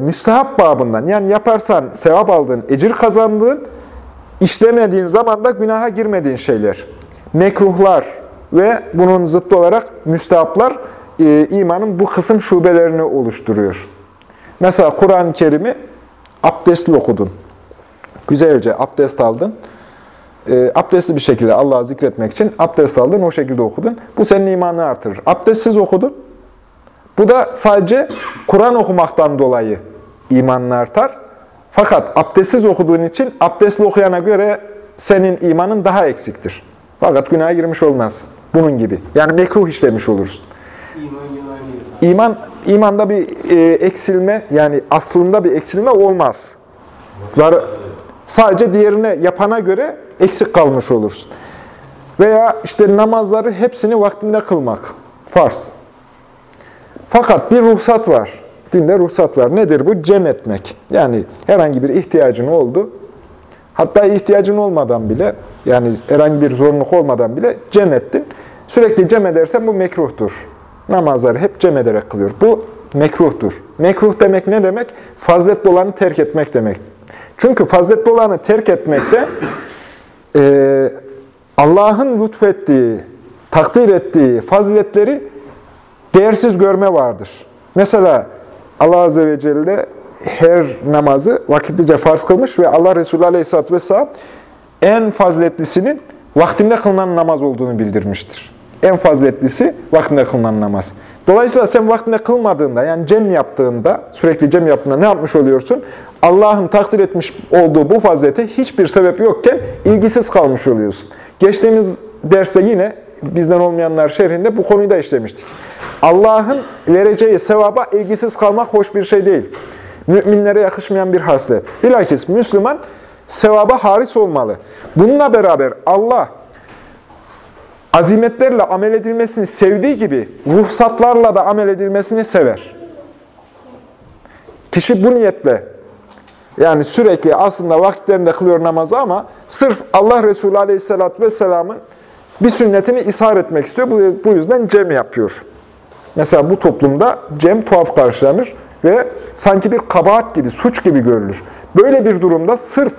Speaker 1: müstehap babından yani yaparsan sevap aldığın, ecir kazandığın, işlemediğin zaman da günaha girmediğin şeyler. Mekruhlar ve bunun zıttı olarak müstehaplar e, imanın bu kısım şubelerini oluşturuyor. Mesela Kur'an-ı Kerim'i abdestli okudun. Güzelce abdest aldın. E, abdestli bir şekilde Allah'ı zikretmek için abdest aldın, o şekilde okudun. Bu senin imanını artırır. Abdestsiz okudun. Bu da sadece Kur'an okumaktan dolayı imanın artar. Fakat abdestsiz okuduğun için abdestli okuyana göre senin imanın daha eksiktir. Fakat günaha girmiş olmaz. Bunun gibi. Yani mekruh işlemiş olursun.
Speaker 3: İman,
Speaker 1: imanda bir e, eksilme, yani aslında bir eksilme olmaz. Zar sadece diğerine yapana göre eksik kalmış olursun. Veya işte namazları hepsini vaktinde kılmak. Farz. Fakat bir ruhsat var. Dinde ruhsat var. Nedir bu? Cem etmek. Yani herhangi bir ihtiyacın oldu. Hatta ihtiyacın olmadan bile, yani herhangi bir zorunluluk olmadan bile cem ettin. Sürekli cem edersen bu mekruhtur. Namazları hep cem ederek kılıyor. Bu mekruhtur. Mekruh demek ne demek? Faziletli olanı terk etmek demek. Çünkü faziletli olanı terk etmekte e, Allah'ın lütfettiği, takdir ettiği faziletleri değersiz görme vardır. Mesela Allah Azze ve Celle her namazı vakitlice farz kılmış ve Allah Resulü Aleyhisselatü Vesselam en faziletlisinin vaktinde kılınan namaz olduğunu bildirmiştir. En faziletlisi vaktinde kılınan namaz. Dolayısıyla sen vaktinde kılmadığında, yani cem yaptığında, sürekli cem yaptığında ne yapmış oluyorsun? Allah'ın takdir etmiş olduğu bu fazilete hiçbir sebep yokken ilgisiz kalmış oluyorsun. Geçtiğimiz derste yine bizden olmayanlar şerhinde bu konuyu da işlemiştik. Allah'ın vereceği sevaba ilgisiz kalmak hoş bir şey değil. Müminlere yakışmayan bir haslet. Bilakis Müslüman sevaba haris olmalı. Bununla beraber Allah azimetlerle amel edilmesini sevdiği gibi ruhsatlarla da amel edilmesini sever. Kişi bu niyetle yani sürekli aslında vakitlerinde kılıyor namazı ama sırf Allah Resulü Aleyhisselatü Vesselam'ın bir sünnetini ishar etmek istiyor. Bu, yüzden cem yapıyor. Mesela bu toplumda cem tuhaf karşılanır ve sanki bir kabahat gibi, suç gibi görülür. Böyle bir durumda sırf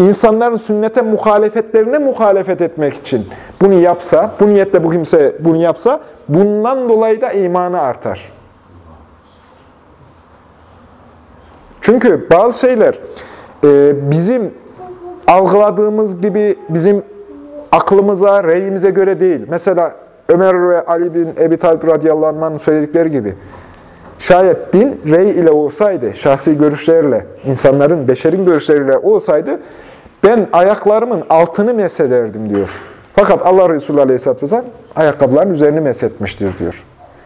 Speaker 1: insanların sünnete muhalefetlerine muhalefet etmek için bunu yapsa, bu niyetle bu kimse bunu yapsa, bundan dolayı da imanı artar. Çünkü bazı şeyler e, bizim algıladığımız gibi bizim aklımıza, reyimize göre değil. Mesela Ömer ve Ali bin Ebi Talib radıyallahu anh'ın söyledikleri gibi. Şayet din rey ile olsaydı, şahsi görüşlerle, insanların, beşerin görüşleriyle olsaydı, ben ayaklarımın altını mesederdim diyor. Fakat Allah Resulü Aleyhisselatü Vesselam ayakkabıların üzerini mesetmiştir diyor.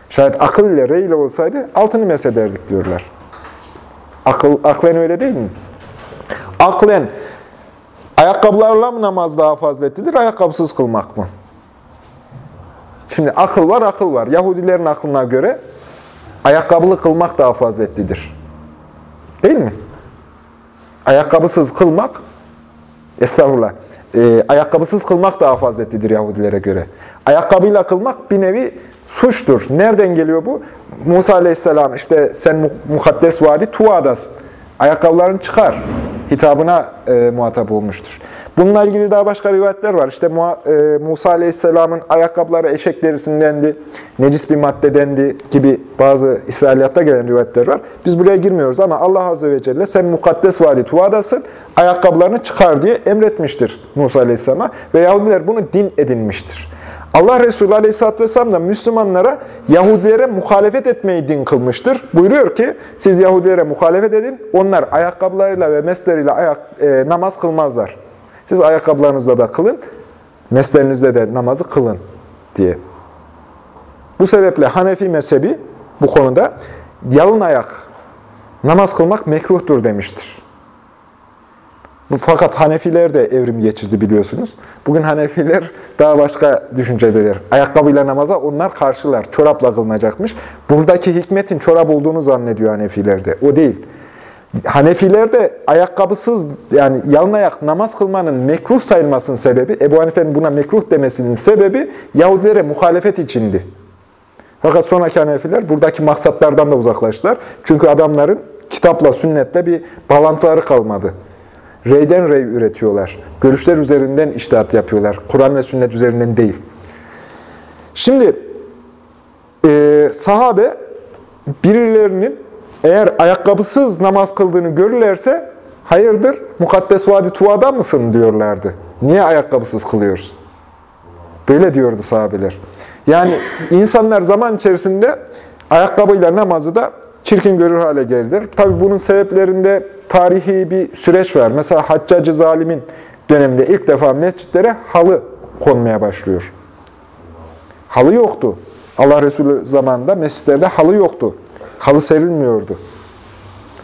Speaker 1: Şayet akıl ile, rey ile olsaydı altını mesederdik diyorlar. Akıl, aklen öyle değil mi? Aklen ayakkabılarla mı namaz daha faziletlidir, ayakkabısız kılmak mı? Şimdi akıl var, akıl var. Yahudilerin aklına göre ayakkabılı kılmak daha faziletlidir. Değil mi? Ayakkabısız kılmak, estağfurullah, e, ayakkabısız kılmak daha faziletlidir Yahudilere göre. Ayakkabıyla kılmak bir nevi suçtur. Nereden geliyor bu? Musa aleyhisselam işte sen mukaddes vadi Tuva'dasın. Ayakkabılarını çıkar. Hitabına e, muhatap olmuştur. Bununla ilgili daha başka rivayetler var. İşte e, Musa aleyhisselamın ayakkabıları eşek derisindendi, necis bir maddedendi gibi bazı İsrailiyatta gelen rivayetler var. Biz buraya girmiyoruz ama Allah azze ve celle sen mukaddes vadi Tuva'dasın, ayakkabılarını çıkar diye emretmiştir Musa aleyhisselama ve Yahudiler bunu din edinmiştir. Allah Resulü Aleyhisselatü Vesselam da Müslümanlara Yahudilere muhalefet etmeyi din kılmıştır. Buyuruyor ki siz Yahudilere muhalefet edin. Onlar ayakkabılarıyla ve mesleriyle ayak, e, namaz kılmazlar. Siz ayakkabılarınızla da kılın. Meslerinizde de namazı kılın diye. Bu sebeple Hanefi mezhebi bu konuda yalın ayak namaz kılmak mekruhtur demiştir. Fakat Hanefiler de evrim geçirdi biliyorsunuz. Bugün Hanefiler daha başka düşüncedeler. Ayakkabıyla namaza onlar karşılar. Çorapla kılınacakmış. Buradaki hikmetin çorap olduğunu zannediyor Hanefiler de. O değil. Hanefiler de ayakkabısız yani yalın ayak namaz kılmanın mekruh sayılmasının sebebi, Ebu Hanife'nin buna mekruh demesinin sebebi Yahudilere muhalefet içindi. Fakat sonraki Hanefiler buradaki maksatlardan da uzaklaştılar. Çünkü adamların kitapla, sünnetle bir bağlantıları kalmadı. Reyden rey üretiyorlar. Görüşler üzerinden iştihat yapıyorlar. Kur'an ve sünnet üzerinden değil. Şimdi e, sahabe birilerinin eğer ayakkabısız namaz kıldığını görürlerse hayırdır mukaddes vadi tuvada mısın diyorlardı. Niye ayakkabısız kılıyorsun? Böyle diyordu sahabeler. Yani insanlar zaman içerisinde ayakkabıyla namazı da çirkin görür hale geldiler. Tabi bunun sebeplerinde tarihi bir süreç var. Mesela Haccacı Zalim'in döneminde ilk defa mescitlere halı konmaya başlıyor. Halı yoktu. Allah Resulü zamanında mescitlerde halı yoktu. Halı serilmiyordu.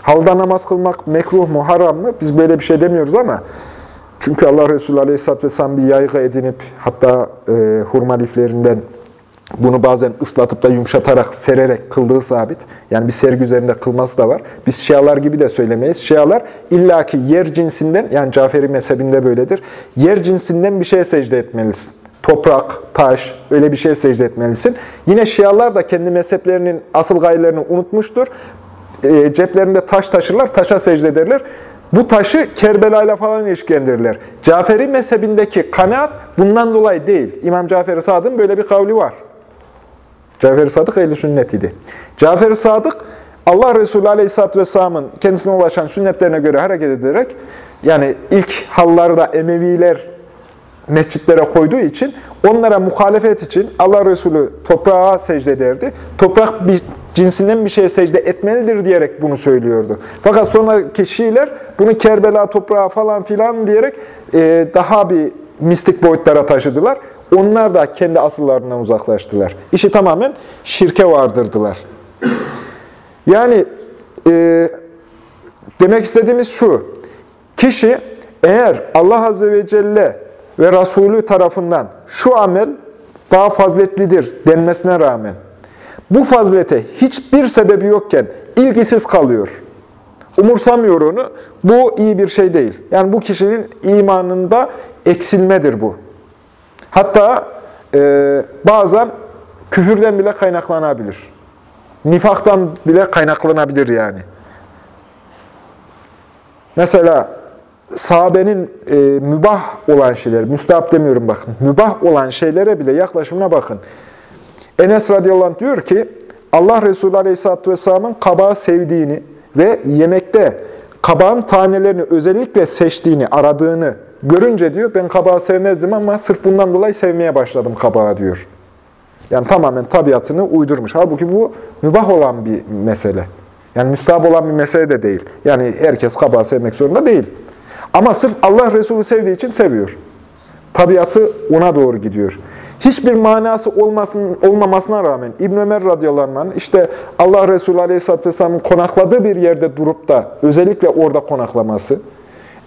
Speaker 1: Halıda namaz kılmak mekruh mu, haram mı? Biz böyle bir şey demiyoruz ama çünkü Allah Resulü Aleyhisselatü Vesselam bir yaygı edinip hatta e, hurma liflerinden bunu bazen ıslatıp da yumuşatarak, sererek kıldığı sabit. Yani bir sergi üzerinde kılması da var. Biz Şialar gibi de söylemeyiz. Şialar illaki yer cinsinden, yani Caferi mezhebinde böyledir. Yer cinsinden bir şeye secde etmelisin. Toprak, taş, öyle bir şeye secde etmelisin. Yine Şialar da kendi mezheplerinin asıl gayelerini unutmuştur. E, ceplerinde taş taşırlar, taşa secde ederler. Bu taşı Kerbela'yla falan ilişkilendirirler. Caferi mezhebindeki kanaat bundan dolayı değil. İmam Cafer-i Sadık'ın böyle bir kavli var. Cafer-i Sadık ehl sünnet idi. Cafer-i Sadık Allah Resulü Aleyhisselatü Vesselam'ın kendisine ulaşan sünnetlerine göre hareket ederek yani ilk halları da Emeviler mescitlere koyduğu için onlara muhalefet için Allah Resulü toprağa secde ederdi. Toprak bir cinsinden bir şeye secde etmelidir diyerek bunu söylüyordu. Fakat sonraki Şiiler bunu Kerbela toprağı falan filan diyerek e, daha bir mistik boyutlara taşıdılar. Onlar da kendi asıllarından uzaklaştılar. İşi tamamen şirke vardırdılar. Yani e, demek istediğimiz şu, kişi eğer Allah Azze ve Celle ve Resulü tarafından şu amel daha faziletlidir denmesine rağmen, bu fazilete hiçbir sebebi yokken ilgisiz kalıyor. Umursamıyor onu. Bu iyi bir şey değil. Yani bu kişinin imanında eksilmedir bu. Hatta e, bazen küfürden bile kaynaklanabilir. Nifaktan bile kaynaklanabilir yani. Mesela sahabenin e, mübah olan şeyler, müstahap demiyorum bakın, mübah olan şeylere bile yaklaşımına bakın. Enes radıyallahu anh diyor ki, Allah Resulü aleyhisselatü vesselamın kabağı sevdiğini ve yemekte kabağın tanelerini özellikle seçtiğini, aradığını görünce diyor, ben kabağı sevmezdim ama sırf bundan dolayı sevmeye başladım kabağı diyor. Yani tamamen tabiatını uydurmuş. Halbuki bu mübah olan bir mesele. Yani müstahap olan bir mesele de değil. Yani herkes kabağı sevmek zorunda değil. Ama sırf Allah Resulü sevdiği için seviyor. Tabiatı ona doğru gidiyor. Hiçbir manası olmasın, olmamasına rağmen İbn Ömer radıyallahu işte Allah Resulü aleyhisselatü vesselamın konakladığı bir yerde durup da özellikle orada konaklaması.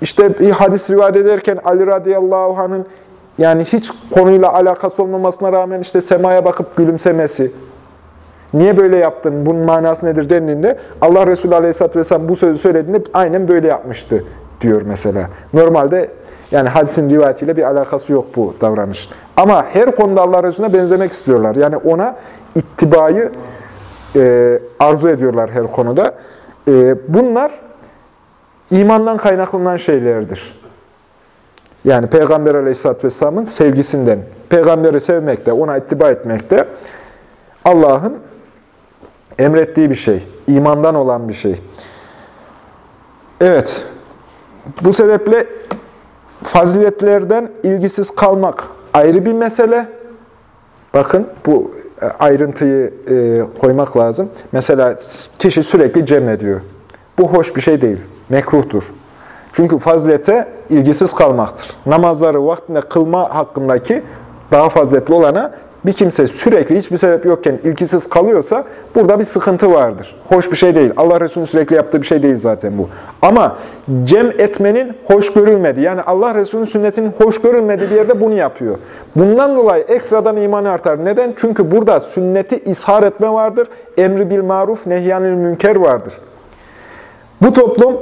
Speaker 1: İşte bir hadis rivayet ederken Ali radıyallahu anh'ın yani hiç konuyla alakası olmamasına rağmen işte semaya bakıp gülümsemesi. Niye böyle yaptın? Bunun manası nedir dendiğinde Allah Resulü Aleyhisselatü Vesselam bu sözü söylediğinde aynen böyle yapmıştı diyor mesela. Normalde yani hadisin rivayetiyle bir alakası yok bu davranış. Ama her konuda Allah Resulüne benzemek istiyorlar. Yani ona ittibayı e, arzu ediyorlar her konuda. E, bunlar imandan kaynaklanan şeylerdir. Yani Peygamber Aleyhisselatü Vesselam'ın sevgisinden, peygamberi sevmekte, ona ittiba etmekte Allah'ın emrettiği bir şey, imandan olan bir şey. Evet, bu sebeple faziletlerden ilgisiz kalmak ayrı bir mesele. Bakın bu ayrıntıyı e, koymak lazım. Mesela kişi sürekli cem ediyor. Bu hoş bir şey değil, mekruhtur. Çünkü fazilete ilgisiz kalmaktır. Namazları vaktinde kılma hakkındaki daha faziletli olana bir kimse sürekli hiçbir sebep yokken ilgisiz kalıyorsa burada bir sıkıntı vardır. Hoş bir şey değil. Allah Resulü'nün sürekli yaptığı bir şey değil zaten bu. Ama cem etmenin hoş görülmediği, yani Allah Resulü'nün sünnetinin hoş görülmediği bir yerde bunu yapıyor. Bundan dolayı ekstradan iman artar. Neden? Çünkü burada sünneti ishar etme vardır. Emri bil maruf, nehyanil münker vardır. Bu toplum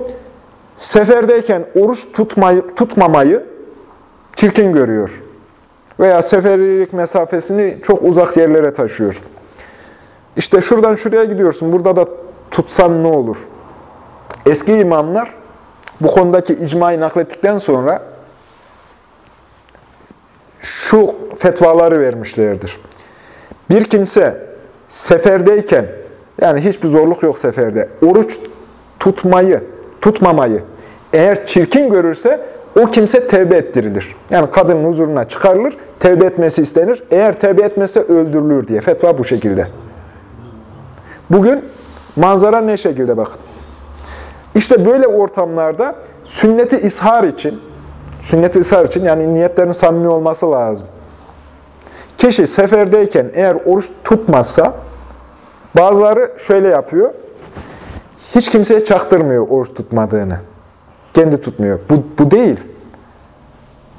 Speaker 1: seferdeyken oruç tutmayı, tutmamayı çirkin görüyor. Veya seferilik mesafesini çok uzak yerlere taşıyor. İşte şuradan şuraya gidiyorsun, burada da tutsan ne olur? Eski imamlar bu konudaki icmayı naklettikten sonra şu fetvaları vermişlerdir. Bir kimse seferdeyken, yani hiçbir zorluk yok seferde, oruç tutmayı, tutmamayı eğer çirkin görürse o kimse tevbe ettirilir. Yani kadının huzuruna çıkarılır, tevbe etmesi istenir. Eğer tevbe etmezse öldürülür diye. Fetva bu şekilde. Bugün manzara ne şekilde bakın. İşte böyle ortamlarda sünneti ishar için, sünneti ishar için yani niyetlerin samimi olması lazım. Kişi seferdeyken eğer oruç tutmazsa bazıları şöyle yapıyor. Hiç kimseye çaktırmıyor oruç tutmadığını. Kendi tutmuyor. Bu, bu değil.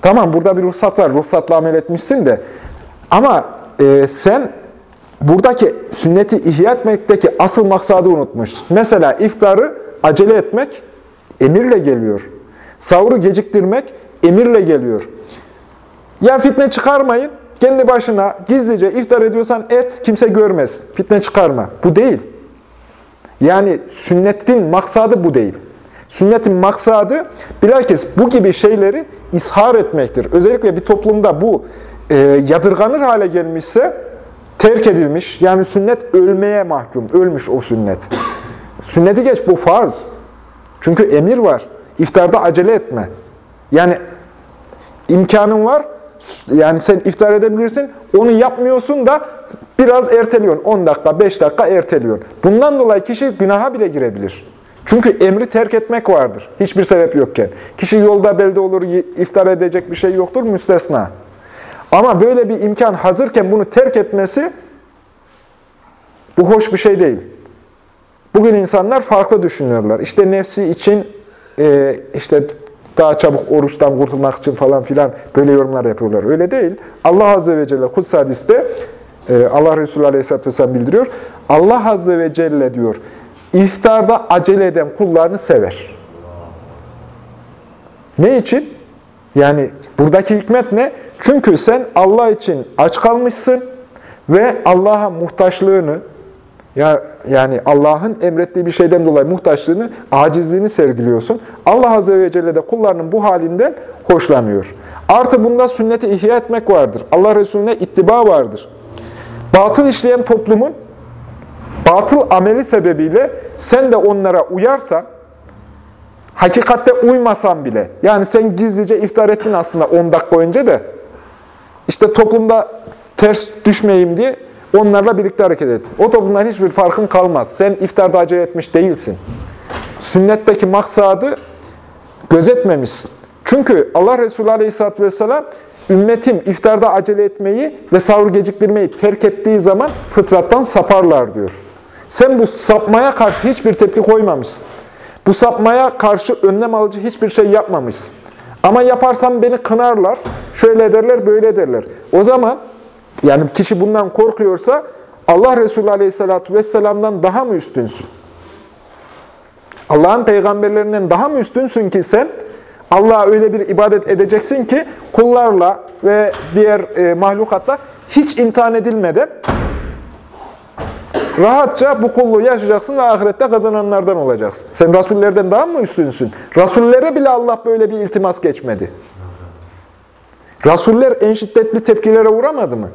Speaker 1: Tamam burada bir ruhsat var. Ruhsatla amel etmişsin de. Ama e, sen buradaki sünneti ihya etmekteki asıl maksadı unutmuşsun. Mesela iftarı acele etmek emirle geliyor. Sahuru geciktirmek emirle geliyor. Ya fitne çıkarmayın, kendi başına gizlice iftar ediyorsan et, kimse görmesin. Fitne çıkarma. Bu değil. Yani sünnetin maksadı bu değil. Sünnetin maksadı bilakis bu gibi şeyleri ishar etmektir. Özellikle bir toplumda bu e, yadırganır hale gelmişse terk edilmiş. Yani sünnet ölmeye mahkum. Ölmüş o sünnet. Sünneti geç bu farz. Çünkü emir var. İftarda acele etme. Yani imkanın var. Yani sen iftar edebilirsin. Onu yapmıyorsun da biraz erteliyorsun. 10 dakika, 5 dakika erteliyorsun. Bundan dolayı kişi günaha bile girebilir. Çünkü emri terk etmek vardır. Hiçbir sebep yokken. Kişi yolda belde olur, iftar edecek bir şey yoktur, müstesna. Ama böyle bir imkan hazırken bunu terk etmesi bu hoş bir şey değil. Bugün insanlar farklı düşünüyorlar. İşte nefsi için e, işte daha çabuk oruçtan kurtulmak için falan filan böyle yorumlar yapıyorlar. Öyle değil. Allah Azze ve Celle Kuds hadiste e, Allah Resulü Aleyhisselatü Vesselam bildiriyor. Allah Azze ve Celle diyor, iftarda acele eden kullarını sever. Ne için? Yani buradaki hikmet ne? Çünkü sen Allah için aç kalmışsın ve Allah'a muhtaçlığını, ya yani Allah'ın emrettiği bir şeyden dolayı muhtaçlığını, acizliğini sergiliyorsun. Allah Azze ve Celle de kullarının bu halinden hoşlanıyor. Artı bunda sünneti ihya etmek vardır. Allah Resulüne ittiba vardır. Batıl işleyen toplumun batıl ameli sebebiyle sen de onlara uyarsan, hakikatte uymasan bile, yani sen gizlice iftar ettin aslında 10 dakika önce de, işte toplumda ters düşmeyeyim diye onlarla birlikte hareket et. O toplumdan hiçbir farkın kalmaz. Sen iftarda acele etmiş değilsin. Sünnetteki maksadı gözetmemişsin. Çünkü Allah Resulü Aleyhisselatü Vesselam ümmetim iftarda acele etmeyi ve sahur geciktirmeyi terk ettiği zaman fıtrattan saparlar diyor. Sen bu sapmaya karşı hiçbir tepki koymamışsın. Bu sapmaya karşı önlem alıcı hiçbir şey yapmamışsın. Ama yaparsam beni kınarlar, şöyle ederler, böyle ederler. O zaman yani kişi bundan korkuyorsa Allah Resulü Aleyhisselatü Vesselam'dan daha mı üstünsün? Allah'ın peygamberlerinden daha mı üstünsün ki sen Allah'a öyle bir ibadet edeceksin ki kullarla ve diğer e, mahlukatla hiç imtihan edilmeden rahatça bu kulluğu yaşayacaksın ve ahirette kazananlardan olacaksın. Sen rasullerden daha mı üstünsün? Rasullere bile Allah böyle bir iltimas geçmedi. Rasuller en şiddetli tepkilere uğramadı mı?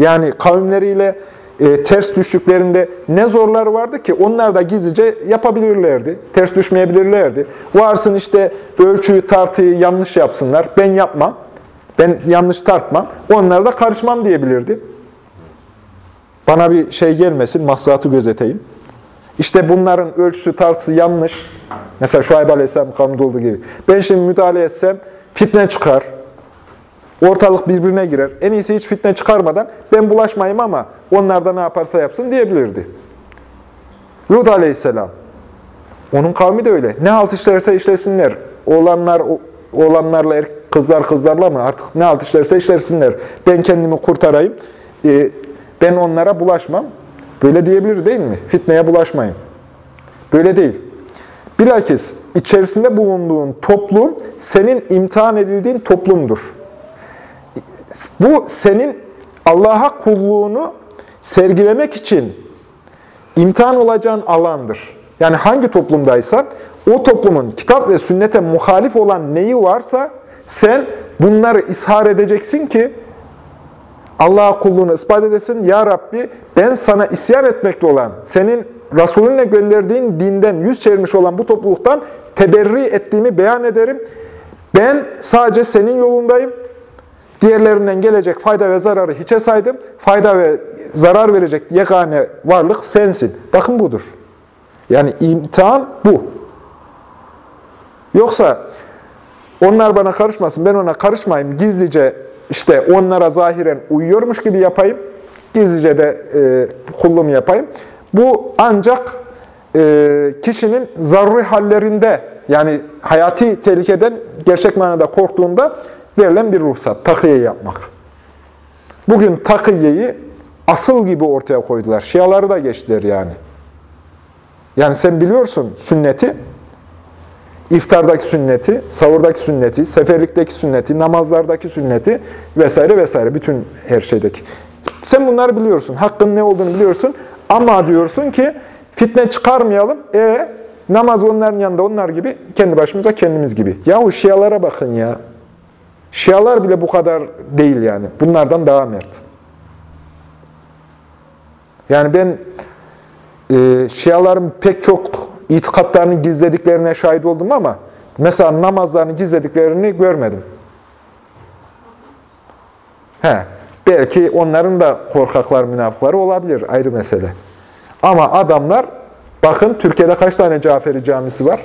Speaker 1: Yani kavimleriyle e, ters düştüklerinde ne zorları vardı ki onlar da gizlice yapabilirlerdi. Ters düşmeyebilirlerdi. Varsın işte ölçüyü, tartıyı yanlış yapsınlar. Ben yapmam. Ben yanlış tartmam. Onlara da karışmam diyebilirdi. Bana bir şey gelmesin, maslahatı gözeteyim. İşte bunların ölçüsü tartısı yanlış. Mesela Şuayb Aleyhisselam kavminde olduğu gibi. Ben şimdi müdahale etsem fitne çıkar. Ortalık birbirine girer. En iyisi hiç fitne çıkarmadan ben bulaşmayayım ama onlar da ne yaparsa yapsın diyebilirdi. Lut Aleyhisselam. Onun kavmi de öyle. Ne halt işlerse işlesinler. Oğlanlar oğlanlarla, er- kızlar kızlarla mı artık ne halt işlerse işlesinler. Ben kendimi kurtarayım. Ee, ben onlara bulaşmam. Böyle diyebilir değil mi? Fitneye bulaşmayın. Böyle değil. Bilakis içerisinde bulunduğun toplum senin imtihan edildiğin toplumdur. Bu senin Allah'a kulluğunu sergilemek için imtihan olacağın alandır. Yani hangi toplumdaysan o toplumun kitap ve sünnete muhalif olan neyi varsa sen bunları ishar edeceksin ki Allah'a kulluğunu ispat edesin. Ya Rabbi ben sana isyan etmekte olan, senin Resulünle gönderdiğin dinden yüz çevirmiş olan bu topluluktan teberri ettiğimi beyan ederim. Ben sadece senin yolundayım. Diğerlerinden gelecek fayda ve zararı hiçe saydım. Fayda ve zarar verecek yegane varlık sensin. Bakın budur. Yani imtihan bu. Yoksa onlar bana karışmasın, ben ona karışmayayım. Gizlice işte onlara zahiren uyuyormuş gibi yapayım. Gizlice de e, kulluğumu yapayım. Bu ancak e, kişinin zaruri hallerinde yani hayati tehlikeden gerçek manada korktuğunda verilen bir ruhsat. Takiye yapmak. Bugün takiyeyi asıl gibi ortaya koydular. Şiaları da geçtiler yani. Yani sen biliyorsun sünneti, iftardaki sünneti, savurdaki sünneti, seferlikteki sünneti, namazlardaki sünneti vesaire vesaire bütün her şeydeki. Sen bunları biliyorsun, hakkın ne olduğunu biliyorsun ama diyorsun ki fitne çıkarmayalım. E namaz onların yanında onlar gibi, kendi başımıza kendimiz gibi. Yahu Şialara bakın ya. Şialar bile bu kadar değil yani. Bunlardan daha mert. Yani ben e, Şiaların pek çok itikatlarını gizlediklerine şahit oldum ama mesela namazlarını gizlediklerini görmedim. He, belki onların da korkaklar, münafıkları olabilir ayrı mesele. Ama adamlar, bakın Türkiye'de kaç tane Caferi camisi var?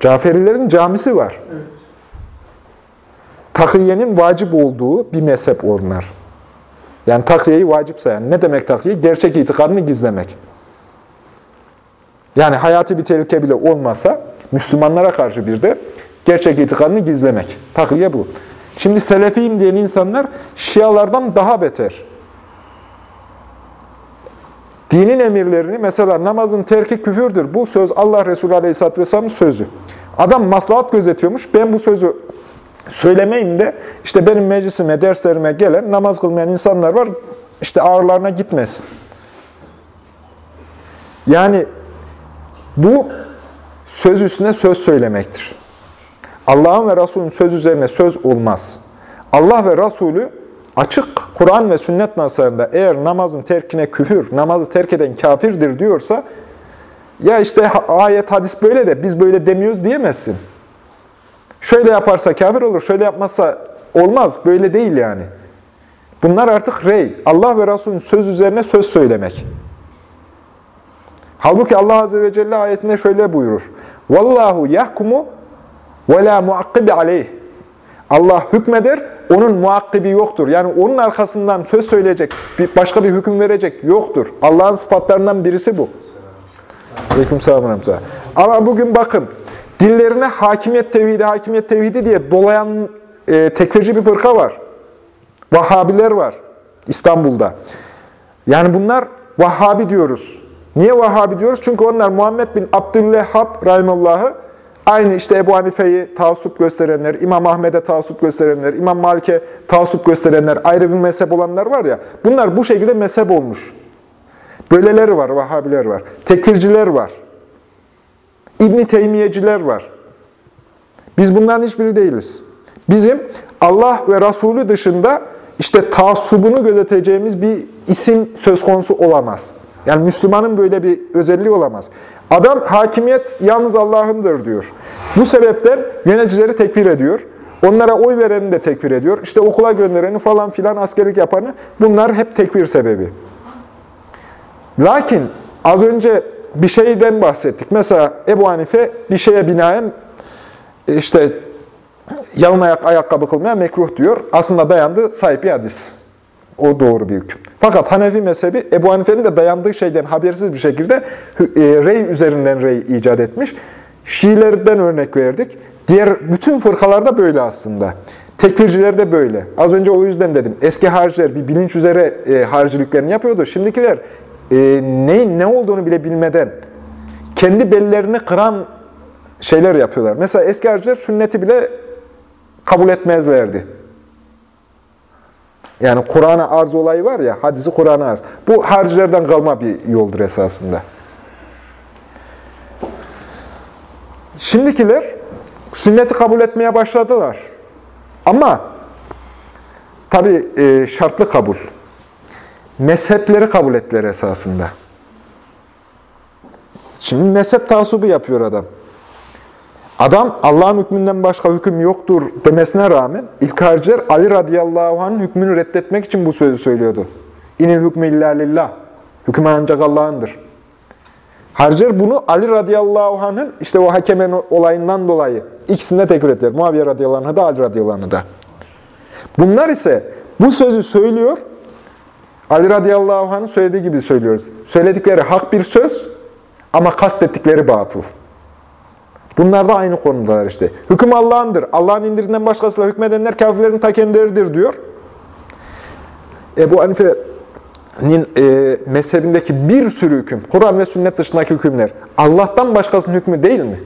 Speaker 1: Caferilerin camisi var. Takiyenin vacip olduğu bir mezhep onlar. Yani takiyeyi vacip sayan. Ne demek takiye? Gerçek itikadını gizlemek. Yani hayati bir tehlike bile olmasa Müslümanlara karşı bir de gerçek itikadını gizlemek. Takiye bu. Şimdi Selefiyim diyen insanlar Şialardan daha beter. Dinin emirlerini mesela namazın terki küfürdür. Bu söz Allah Resulü Aleyhisselatü Vesselam'ın sözü. Adam maslahat gözetiyormuş. Ben bu sözü söylemeyeyim de işte benim meclisime, derslerime gelen namaz kılmayan insanlar var. İşte ağırlarına gitmesin. Yani bu söz üstüne söz söylemektir. Allah'ın ve Resulünün söz üzerine söz olmaz. Allah ve Resulü açık Kur'an ve sünnet naslarında eğer namazın terkine küfür, namazı terk eden kafirdir diyorsa ya işte ayet hadis böyle de biz böyle demiyoruz diyemezsin. Şöyle yaparsa kafir olur, şöyle yapmazsa olmaz. Böyle değil yani. Bunlar artık rey. Allah ve Resulünün söz üzerine söz söylemek. Halbuki Allah Azze ve Celle ayetinde şöyle buyurur. Vallahu yahkumu ve la muakkibi aleyh. Allah hükmeder, onun muakkibi yoktur. Yani onun arkasından söz söyleyecek, başka bir hüküm verecek yoktur. Allah'ın sıfatlarından birisi bu. Aleykümselam. Ama bugün bakın, dillerine hakimiyet tevhidi, hakimiyet tevhidi diye dolayan e, tekfirci bir fırka var. Vahhabiler var İstanbul'da. Yani bunlar Vahhabi diyoruz. Niye Vahhabi diyoruz? Çünkü onlar Muhammed bin Abdülvehhab Rahimullah'ı aynı işte Ebu Hanife'yi taassup gösterenler, İmam Ahmet'e taassup gösterenler, İmam Malik'e taassup gösterenler, ayrı bir mezhep olanlar var ya, bunlar bu şekilde mezhep olmuş. Böyleleri var, Vahhabiler var. Tekfirciler var. İbni Teymiyeciler var. Biz bunların hiçbiri değiliz. Bizim Allah ve Resulü dışında işte taassubunu gözeteceğimiz bir isim söz konusu olamaz. Yani Müslümanın böyle bir özelliği olamaz. Adam hakimiyet yalnız Allah'ındır diyor. Bu sebepten yöneticileri tekfir ediyor. Onlara oy vereni de tekfir ediyor. İşte okula göndereni falan filan askerlik yapanı bunlar hep tekfir sebebi. Lakin az önce bir şeyden bahsettik. Mesela Ebu Hanife bir şeye binaen işte yalın ayak ayakkabı kılmaya mekruh diyor. Aslında dayandığı sahip bir hadis. O doğru bir hüküm. Fakat Hanefi mezhebi Ebu Hanife'nin de dayandığı şeyden habersiz bir şekilde e, rey üzerinden rey icat etmiş. Şiilerden örnek verdik. Diğer bütün fırkalarda böyle aslında. Tekfirciler de böyle. Az önce o yüzden dedim. Eski hariciler bir bilinç üzere e, hariciliklerini yapıyordu. Şimdikiler e, neyin ne olduğunu bile bilmeden kendi bellerini kıran şeyler yapıyorlar. Mesela eski hariciler sünneti bile kabul etmezlerdi. Yani Kur'an'a arz olayı var ya, hadisi Kur'an'a arz. Bu haricilerden kalma bir yoldur esasında. Şimdikiler sünneti kabul etmeye başladılar. Ama tabi e, şartlı kabul. Mezhepleri kabul ettiler esasında. Şimdi mezhep tasubu yapıyor adam. Adam Allah'ın hükmünden başka hüküm yoktur demesine rağmen ilk Ali radıyallahu anh'ın hükmünü reddetmek için bu sözü söylüyordu. İnil hükmü illa lillah. Hüküm ancak Allah'ındır. Hariciler bunu Ali radıyallahu anh'ın işte o hakemen olayından dolayı ikisinde tekrar ettiler. Muaviye radıyallahu anh'a da Ali radıyallahu anh'a da. Bunlar ise bu sözü söylüyor. Ali radıyallahu anh'ın söylediği gibi söylüyoruz. Söyledikleri hak bir söz ama kastettikleri batıl. Bunlar da aynı konudalar işte. Hüküm Allah'ındır. Allah'ın indirinden başkasıyla hükmedenler kafirlerin ta kendileridir diyor. Ebu Hanife'nin e, mezhebindeki bir sürü hüküm, Kur'an ve sünnet dışındaki hükümler Allah'tan başkasının hükmü değil mi?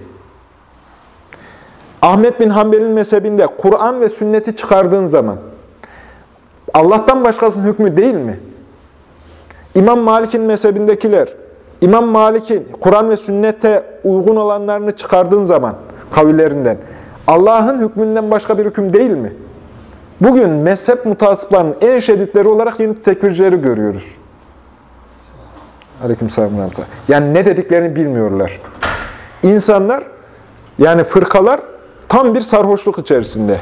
Speaker 1: Ahmet bin Hanbel'in mezhebinde Kur'an ve sünneti çıkardığın zaman Allah'tan başkasının hükmü değil mi? İmam Malik'in mezhebindekiler İmam Malik'in Kur'an ve sünnete uygun olanlarını çıkardığın zaman kavillerinden Allah'ın hükmünden başka bir hüküm değil mi? Bugün mezhep mutasıplarının en şiddetleri olarak yeni tekvircileri görüyoruz. Aleykümselam. Yani ne dediklerini bilmiyorlar. İnsanlar, yani fırkalar tam bir sarhoşluk içerisinde.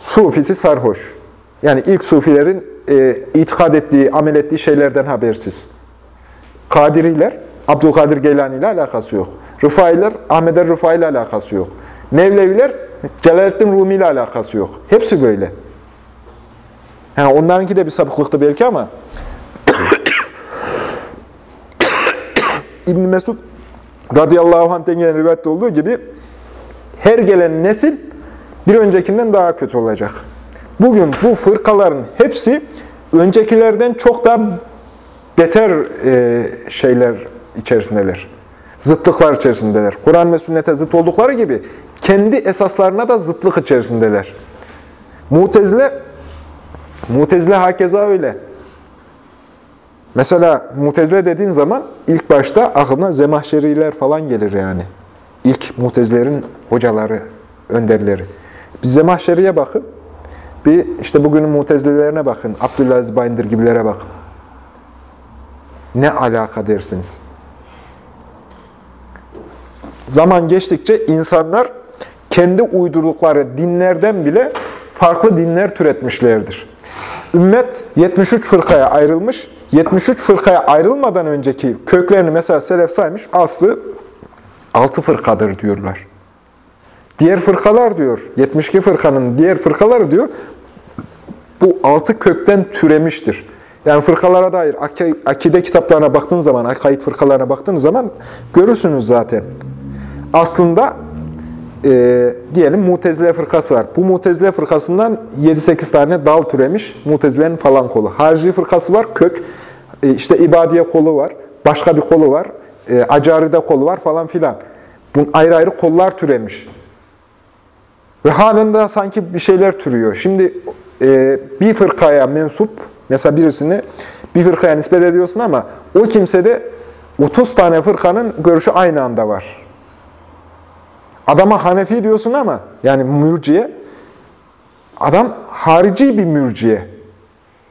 Speaker 1: Sufisi sarhoş. Yani ilk sufilerin e, itikad ettiği, amel ettiği şeylerden habersiz. Kadiriler, Abdülkadir Geylani ile alakası yok. Rıfailer, Ahmet er Rıfai ile alakası yok. Nevleviler, Celaleddin Rumi ile alakası yok. Hepsi böyle. Yani onlarınki de bir sapıklıktı belki ama İbn Mesud radıyallahu anh'ten gelen rivayette olduğu gibi her gelen nesil bir öncekinden daha kötü olacak. Bugün bu fırkaların hepsi öncekilerden çok daha beter e, şeyler içerisindeler. Zıtlıklar içerisindeler. Kur'an ve sünnete zıt oldukları gibi kendi esaslarına da zıtlık içerisindeler. Mutezile Mutezile hakeza öyle. Mesela Mutezile dediğin zaman ilk başta aklına Zemahşeriler falan gelir yani. İlk Mutezilerin hocaları, önderleri. Bir Zemahşeri'ye bakın. Bir işte bugünün Mutezilelerine bakın. Abdülaziz Bayındır gibilere bakın. Ne alaka dersiniz? Zaman geçtikçe insanlar kendi uydurdukları dinlerden bile farklı dinler türetmişlerdir. Ümmet 73 fırkaya ayrılmış. 73 fırkaya ayrılmadan önceki köklerini mesela Selef saymış. Aslı 6 fırkadır diyorlar. Diğer fırkalar diyor, 72 fırkanın diğer fırkaları diyor, bu altı kökten türemiştir. Yani fırkalara dair akide kitaplarına baktığın zaman, akayit fırkalarına baktığınız zaman görürsünüz zaten. Aslında e, diyelim Mutezile fırkası var. Bu Mutezile fırkasından 7-8 tane dal türemiş. Mutezile'nin falan kolu. Harici fırkası var, kök. E, işte ibadiye kolu var. Başka bir kolu var. E, Acaride kolu var falan filan. Bunun ayrı ayrı kollar türemiş. Ve halen sanki bir şeyler türüyor. Şimdi e, bir fırkaya mensup, mesela birisini bir fırkaya nispet ediyorsun ama o kimsede 30 tane fırkanın görüşü aynı anda var. Adama Hanefi diyorsun ama, yani mürciye, adam harici bir mürciye.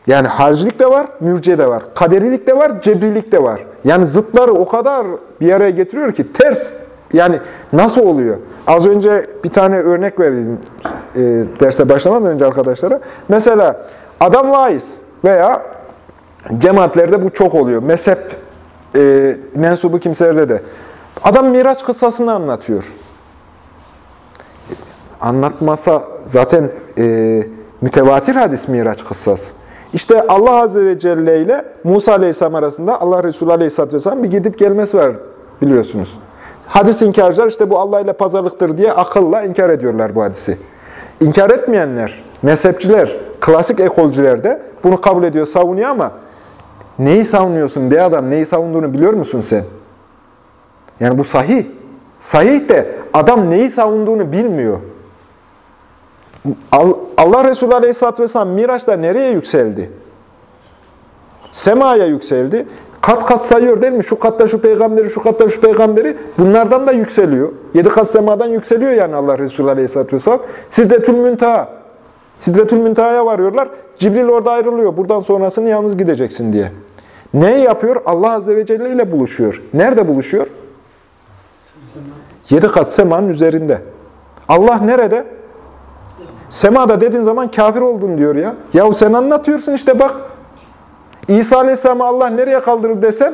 Speaker 1: Yani haricilik de var, mürciye de var. Kaderilik de var, cebrilik de var. Yani zıtları o kadar bir araya getiriyor ki ters. Yani nasıl oluyor? Az önce bir tane örnek verdim e, derse başlamadan önce arkadaşlara. Mesela adam vaiz veya Cemaatlerde bu çok oluyor. Mezhep e, mensubu kimselerde de. Adam Miraç kıssasını anlatıyor. Anlatmasa zaten e, mütevatir hadis Miraç kıssası. İşte Allah Azze ve Celle ile Musa Aleyhisselam arasında Allah Resulü Aleyhisselatü Vesselam bir gidip gelmesi var biliyorsunuz. Hadis inkarcılar işte bu Allah ile pazarlıktır diye akılla inkar ediyorlar bu hadisi. İnkar etmeyenler, mezhepçiler, klasik ekolcüler de bunu kabul ediyor, savunuyor ama neyi savunuyorsun be adam, neyi savunduğunu biliyor musun sen? Yani bu sahih. Sahih de adam neyi savunduğunu bilmiyor. Allah Resulü Aleyhisselatü Vesselam Miraç'ta nereye yükseldi? Semaya yükseldi. Kat kat sayıyor değil mi? Şu katta şu peygamberi, şu katta şu peygamberi. Bunlardan da yükseliyor. Yedi kat semadan yükseliyor yani Allah Resulü Aleyhisselatü Vesselam. Sidretül Müntaha. Sidretül Müntaha'ya varıyorlar. Cibril orada ayrılıyor. Buradan sonrasını yalnız gideceksin diye. Ne yapıyor? Allah Azze ve Celle ile buluşuyor. Nerede buluşuyor? Yedi kat semanın üzerinde. Allah nerede? Semada dediğin zaman kafir oldun diyor ya. Yahu sen anlatıyorsun işte bak. İsa Aleyhisselam'ı Allah nereye kaldırdı desem,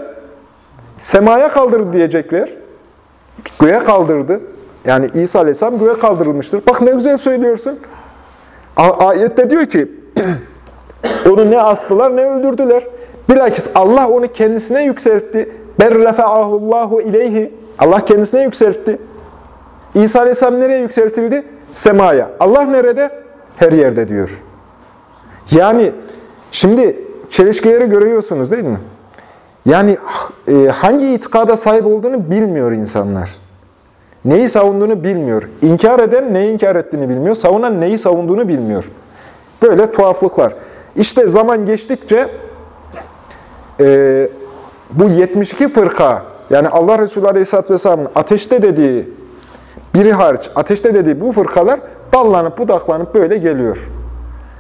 Speaker 1: semaya kaldırdı diyecekler. Göğe kaldırdı. Yani İsa Aleyhisselam göğe kaldırılmıştır. Bak ne güzel söylüyorsun. Ayette diyor ki, onu ne astılar ne öldürdüler. Bilakis Allah onu kendisine yükseltti. Berrefe'ahullahu ileyhi. Allah kendisine yükseltti. İsa Aleyhisselam nereye yükseltildi? Semaya. Allah nerede? Her yerde diyor. Yani şimdi çelişkileri görüyorsunuz değil mi? Yani e, hangi itikada sahip olduğunu bilmiyor insanlar. Neyi savunduğunu bilmiyor. İnkar eden neyi inkar ettiğini bilmiyor. Savunan neyi savunduğunu bilmiyor. Böyle tuhaflıklar. İşte zaman geçtikçe e, bu 72 fırka, yani Allah Resulü Aleyhisselatü Vesselam'ın ateşte dediği, biri hariç ateşte dediği bu fırkalar dallanıp budaklanıp böyle geliyor.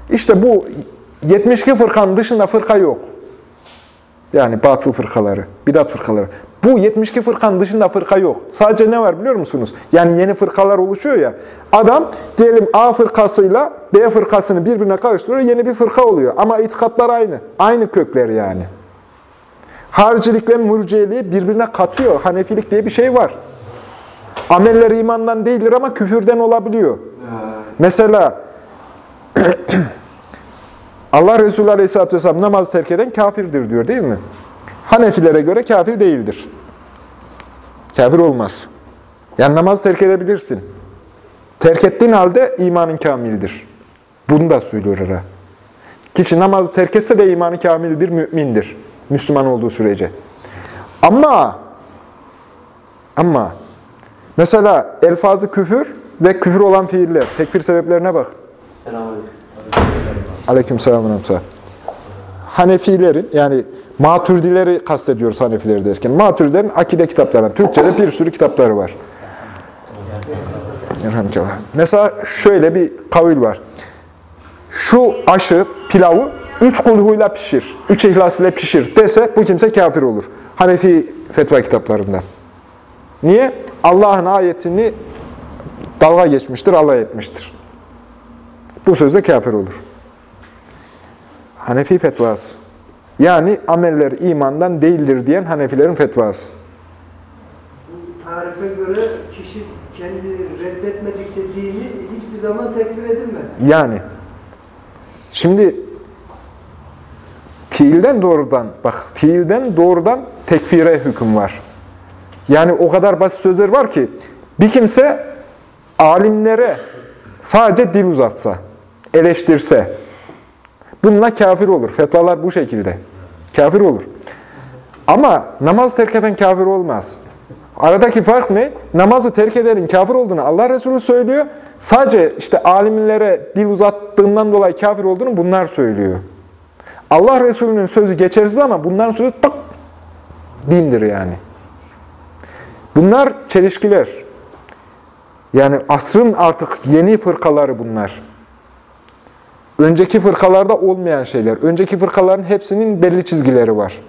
Speaker 1: İşte bu 72 fırkanın dışında fırka yok. Yani batıl fırkaları, bidat fırkaları. Bu 72 fırkanın dışında fırka yok. Sadece ne var biliyor musunuz? Yani yeni fırkalar oluşuyor ya. Adam diyelim A fırkasıyla B fırkasını birbirine karıştırıyor, yeni bir fırka oluyor. Ama itikatlar aynı. Aynı kökler yani. Haricilikle mürciyeliği birbirine katıyor. Hanefilik diye bir şey var. Ameller imandan değildir ama küfürden olabiliyor. Mesela Allah Resulü Aleyhisselatü Vesselam namaz terk eden kafirdir diyor değil mi? Hanefilere göre kafir değildir. Kafir olmaz. Yani namaz terk edebilirsin. Terk ettiğin halde imanın kamildir. Bunu da söylüyor ara. Kişi namazı terk etse de imanı kamildir, mümindir. Müslüman olduğu sürece. Ama ama mesela elfazı küfür ve küfür olan fiiller. Tekfir sebeplerine bak.
Speaker 2: Selamünaleyküm.
Speaker 1: Aleyküm selam. Hanefilerin yani Maturidileri kastediyoruz Hanefileri derken. Maturidilerin akide kitaplarına, Türkçe'de bir sürü kitapları var. Mesela şöyle bir kavil var. Şu aşı, pilavı üç kulhuyla pişir, üç ihlas ile pişir dese bu kimse kafir olur. Hanefi fetva kitaplarından. Niye? Allah'ın ayetini dalga geçmiştir, alay etmiştir. Bu sözde kafir olur. Hanefi fetvası. Yani ameller imandan değildir diyen Hanefilerin fetvası.
Speaker 4: Bu tarife göre kişi kendi reddetmedikçe dini hiçbir zaman tekfir edilmez.
Speaker 1: Yani şimdi fiilden doğrudan bak fiilden doğrudan tekfire hüküm var. Yani o kadar basit sözler var ki bir kimse alimlere sadece dil uzatsa, eleştirse bununla kafir olur. Fetvalar bu şekilde. Kafir olur. Ama namaz terk eden kafir olmaz. Aradaki fark ne? Namazı terk edenin kafir olduğunu Allah Resulü söylüyor. Sadece işte alimlere dil uzattığından dolayı kafir olduğunu bunlar söylüyor. Allah Resulü'nün sözü geçersiz ama bunların sözü tık dindir yani. Bunlar çelişkiler. Yani asrın artık yeni fırkaları bunlar. Önceki fırkalarda olmayan şeyler. Önceki fırkaların hepsinin belli çizgileri var.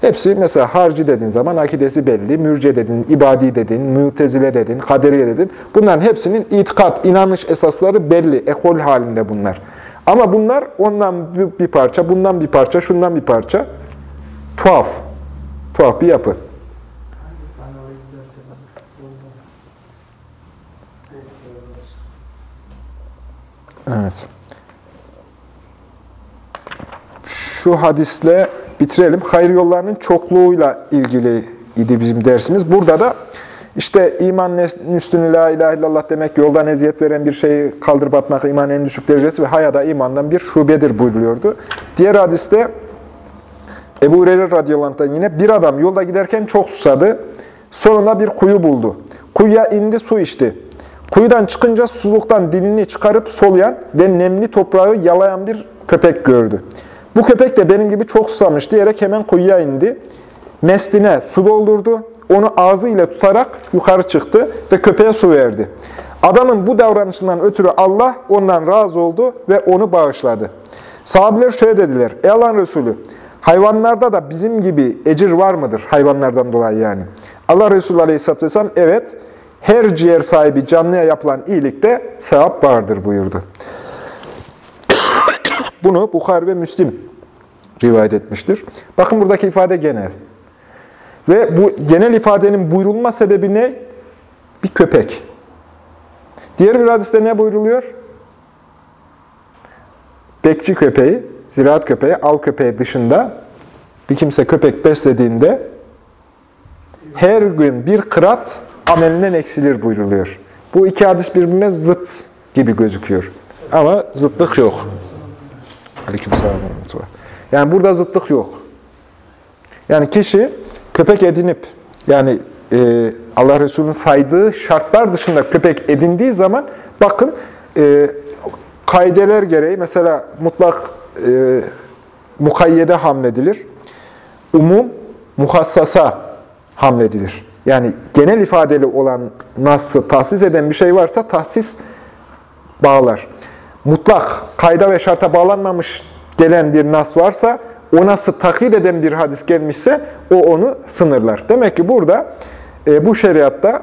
Speaker 1: Hepsi mesela harci dediğin zaman akidesi belli, mürce dedin, ibadi dedin, mütezile dedin, kaderiye dedin. Bunların hepsinin itikat, inanış esasları belli, ekol halinde bunlar. Ama bunlar ondan bir parça, bundan bir parça, şundan bir parça. Tuhaf. Tuhaf bir yapı. Evet. Şu hadisle bitirelim. Hayır yollarının çokluğuyla ilgili idi bizim dersimiz. Burada da işte iman üstünü la ilahe illallah demek, yoldan eziyet veren bir şeyi kaldırıp atmak imanın en düşük derecesi ve hayada imandan bir şubedir buyuruluyordu. Diğer hadiste Ebu Hureyre radıyallahu yine bir adam yolda giderken çok susadı. Sonunda bir kuyu buldu. Kuyuya indi su içti. Kuyudan çıkınca susuzluktan dilini çıkarıp soluyan ve nemli toprağı yalayan bir köpek gördü. Bu köpek de benim gibi çok susamış diyerek hemen kuyuya indi. Mesline su doldurdu. Onu ağzıyla tutarak yukarı çıktı ve köpeğe su verdi. Adamın bu davranışından ötürü Allah ondan razı oldu ve onu bağışladı. Sahabeler şöyle dediler. Ey Allah'ın Resulü, hayvanlarda da bizim gibi ecir var mıdır? Hayvanlardan dolayı yani. Allah Resulü Aleyhisselatü Vesselam, evet, her ciğer sahibi canlıya yapılan iyilikte sevap vardır buyurdu. Bunu Bukhari ve Müslim rivayet etmiştir. Bakın buradaki ifade genel. Ve bu genel ifadenin buyurulma sebebi ne? Bir köpek. Diğer bir hadiste ne buyruluyor? Bekçi köpeği, ziraat köpeği, av köpeği dışında bir kimse köpek beslediğinde her gün bir kırat amelinden eksilir buyruluyor. Bu iki hadis birbirine zıt gibi gözüküyor. Ama zıtlık yok. Aleykümselam ve rahmetullah. Yani burada zıtlık yok. Yani kişi köpek edinip, yani e, Allah Resulü'nün saydığı şartlar dışında köpek edindiği zaman, bakın e, kaideler gereği, mesela mutlak e, mukayyede hamledilir. Umum, muhassasa hamledilir. Yani genel ifadeli olan nasıl tahsis eden bir şey varsa tahsis bağlar. Mutlak, kayda ve şarta bağlanmamış gelen bir nas varsa, o nasıl takip eden bir hadis gelmişse, o onu sınırlar. Demek ki burada e, bu şeriatta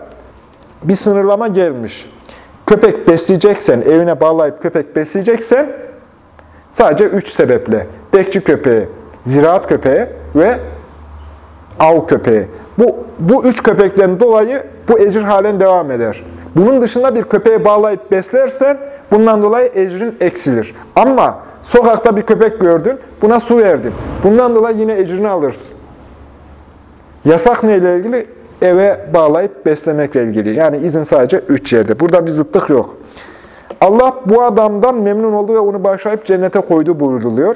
Speaker 1: bir sınırlama gelmiş. Köpek besleyeceksen, evine bağlayıp köpek besleyeceksen, sadece üç sebeple. Bekçi köpeği, ziraat köpeği ve av köpeği. Bu, bu üç köpekten dolayı bu ecir halen devam eder. Bunun dışında bir köpeğe bağlayıp beslersen bundan dolayı ecrin eksilir. Ama sokakta bir köpek gördün, buna su verdin. Bundan dolayı yine ecrini alırsın. Yasak neyle ilgili? Eve bağlayıp beslemekle ilgili. Yani izin sadece üç yerde. Burada bir zıtlık yok. Allah bu adamdan memnun oldu ve onu bağışlayıp cennete koydu buyruluyor.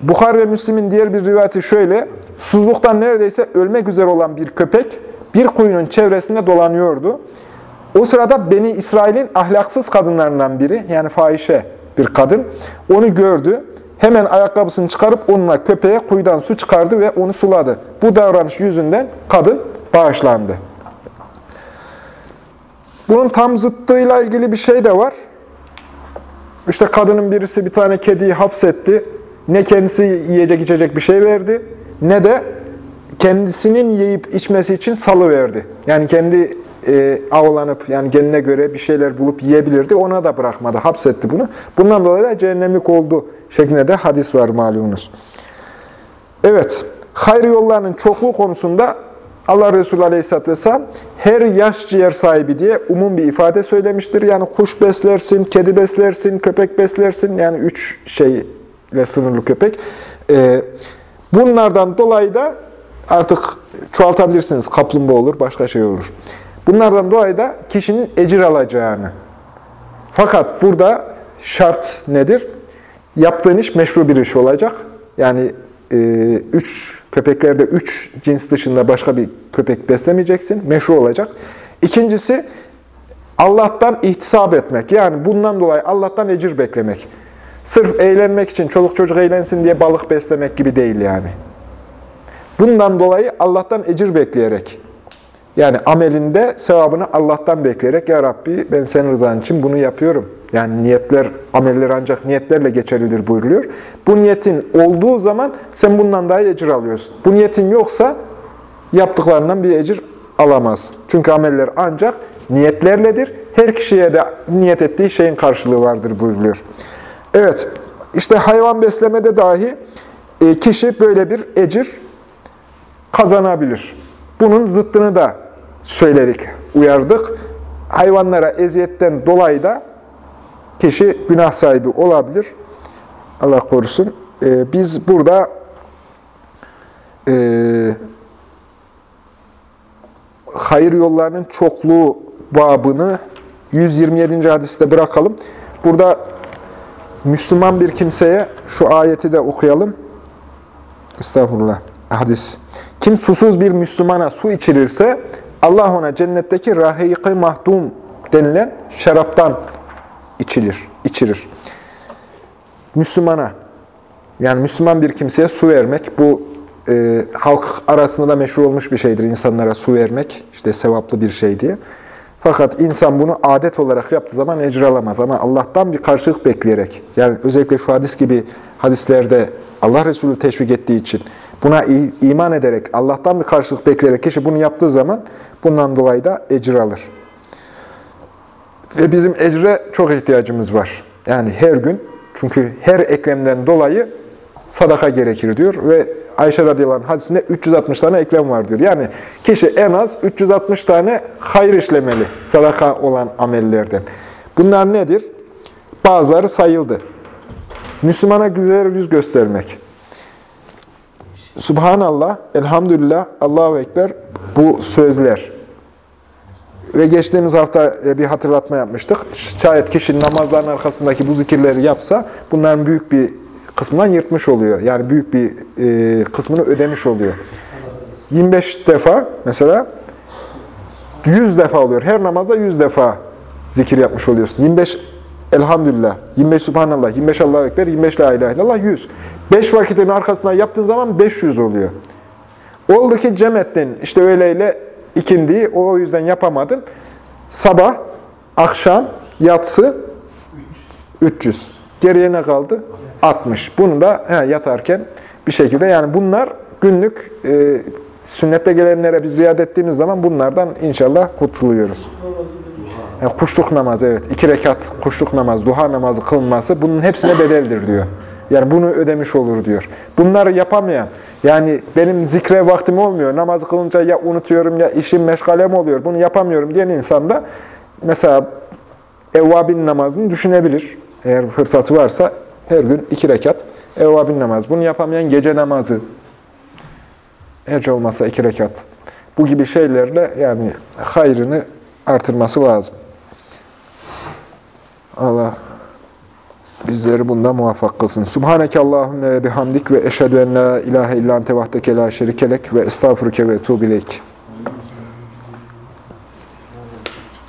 Speaker 1: Bukhari ve Müslim'in diğer bir rivayeti şöyle. Susuzluktan neredeyse ölmek üzere olan bir köpek bir kuyunun çevresinde dolanıyordu. O sırada Beni İsrail'in ahlaksız kadınlarından biri, yani fahişe bir kadın, onu gördü. Hemen ayakkabısını çıkarıp onunla köpeğe kuyudan su çıkardı ve onu suladı. Bu davranış yüzünden kadın bağışlandı. Bunun tam zıttığıyla ilgili bir şey de var. İşte kadının birisi bir tane kediyi hapsetti. Ne kendisi yiyecek içecek bir şey verdi, ne de kendisinin yiyip içmesi için salı verdi. Yani kendi e, avlanıp, yani kendine göre bir şeyler bulup yiyebilirdi. Ona da bırakmadı, hapsetti bunu. Bundan dolayı da cehennemlik oldu şeklinde de hadis var malumunuz. Evet, hayır yollarının çokluğu konusunda Allah Resulü Aleyhisselatü Vesselam her yaş ciğer sahibi diye umum bir ifade söylemiştir. Yani kuş beslersin, kedi beslersin, köpek beslersin. Yani üç şey ve sınırlı köpek. Ee, bunlardan dolayı da artık çoğaltabilirsiniz. Kaplumbağa olur, başka şey olur. Bunlardan dolayı da kişinin ecir alacağını. Fakat burada şart nedir? Yaptığın iş meşru bir iş olacak. Yani e, üç köpeklerde üç cins dışında başka bir köpek beslemeyeceksin. Meşru olacak. İkincisi Allah'tan ihtisap etmek. Yani bundan dolayı Allah'tan ecir beklemek. Sırf eğlenmek için, çoluk çocuk eğlensin diye balık beslemek gibi değil yani. Bundan dolayı Allah'tan ecir bekleyerek, yani amelinde sevabını Allah'tan bekleyerek, Ya Rabbi ben senin rızan için bunu yapıyorum. Yani niyetler, ameller ancak niyetlerle geçerlidir buyuruluyor. Bu niyetin olduğu zaman sen bundan daha ecir alıyorsun. Bu niyetin yoksa yaptıklarından bir ecir alamazsın. Çünkü ameller ancak niyetlerledir. Her kişiye de niyet ettiği şeyin karşılığı vardır buyuruluyor. Evet, işte hayvan beslemede dahi e, kişi böyle bir ecir kazanabilir. Bunun zıttını da söyledik, uyardık. Hayvanlara eziyetten dolayı da kişi günah sahibi olabilir. Allah korusun. E, biz burada e, hayır yollarının çokluğu babını 127. hadiste bırakalım. Burada Müslüman bir kimseye şu ayeti de okuyalım. Estağfurullah. Hadis. Kim susuz bir Müslümana su içirirse Allah ona cennetteki rahik mahdum denilen şaraptan içilir, içirir. Müslümana yani Müslüman bir kimseye su vermek bu e, halk arasında da meşhur olmuş bir şeydir insanlara su vermek. işte sevaplı bir şey diye. Fakat insan bunu adet olarak yaptığı zaman ecir alamaz. Ama Allah'tan bir karşılık bekleyerek, yani özellikle şu hadis gibi hadislerde Allah Resulü teşvik ettiği için buna iman ederek, Allah'tan bir karşılık bekleyerek kişi bunu yaptığı zaman bundan dolayı da ecir alır. Ve bizim ecre çok ihtiyacımız var. Yani her gün, çünkü her eklemden dolayı sadaka gerekir diyor ve Ayşe radıyallahu anh hadisinde 360 tane eklem var diyor. Yani kişi en az 360 tane hayır işlemeli sadaka olan amellerden. Bunlar nedir? Bazıları sayıldı. Müslümana güzel yüz göstermek. Subhanallah, elhamdülillah, Allahu Ekber bu sözler. Ve geçtiğimiz hafta e, bir hatırlatma yapmıştık. Şayet kişi namazların arkasındaki bu zikirleri yapsa bunların büyük bir kısmından yırtmış oluyor. Yani büyük bir e, kısmını ödemiş oluyor. 25 defa mesela 100 defa oluyor. Her namazda 100 defa zikir yapmış oluyorsun. 25 elhamdülillah, 25 subhanallah, 25 Allahu Ekber, 25 la ilahe illallah 100. 5 vakitin arkasına yaptığın zaman 500 oluyor. Oldu ki cem ettin, işte öyleyle ikindiyi o yüzden yapamadın. Sabah, akşam, yatsı 300. Geriye ne kaldı? 60. Bunu da he, yatarken bir şekilde yani bunlar günlük e, sünnette gelenlere biz riayet ettiğimiz zaman bunlardan inşallah kurtuluyoruz. Kuşluk namazı evet. iki rekat kuşluk namazı, duha namazı kılınması bunun hepsine bedeldir diyor. Yani bunu ödemiş olur diyor. Bunları yapamayan, yani benim zikre vaktim olmuyor, namazı kılınca ya unutuyorum ya işim meşgalem oluyor, bunu yapamıyorum diyen insan da mesela evvabin namazını düşünebilir. Eğer fırsatı varsa her gün iki rekat evvabin namazı. Bunu yapamayan gece namazı, hiç olmazsa iki rekat. Bu gibi şeylerle yani hayrını artırması lazım. Allah bizleri bunda muvaffak kılsın. Subhaneke Allahümme bihamdik ve eşhedü en la ilahe illa ente vahdeke la şerikelek ve estağfurüke ve tuğbileyk.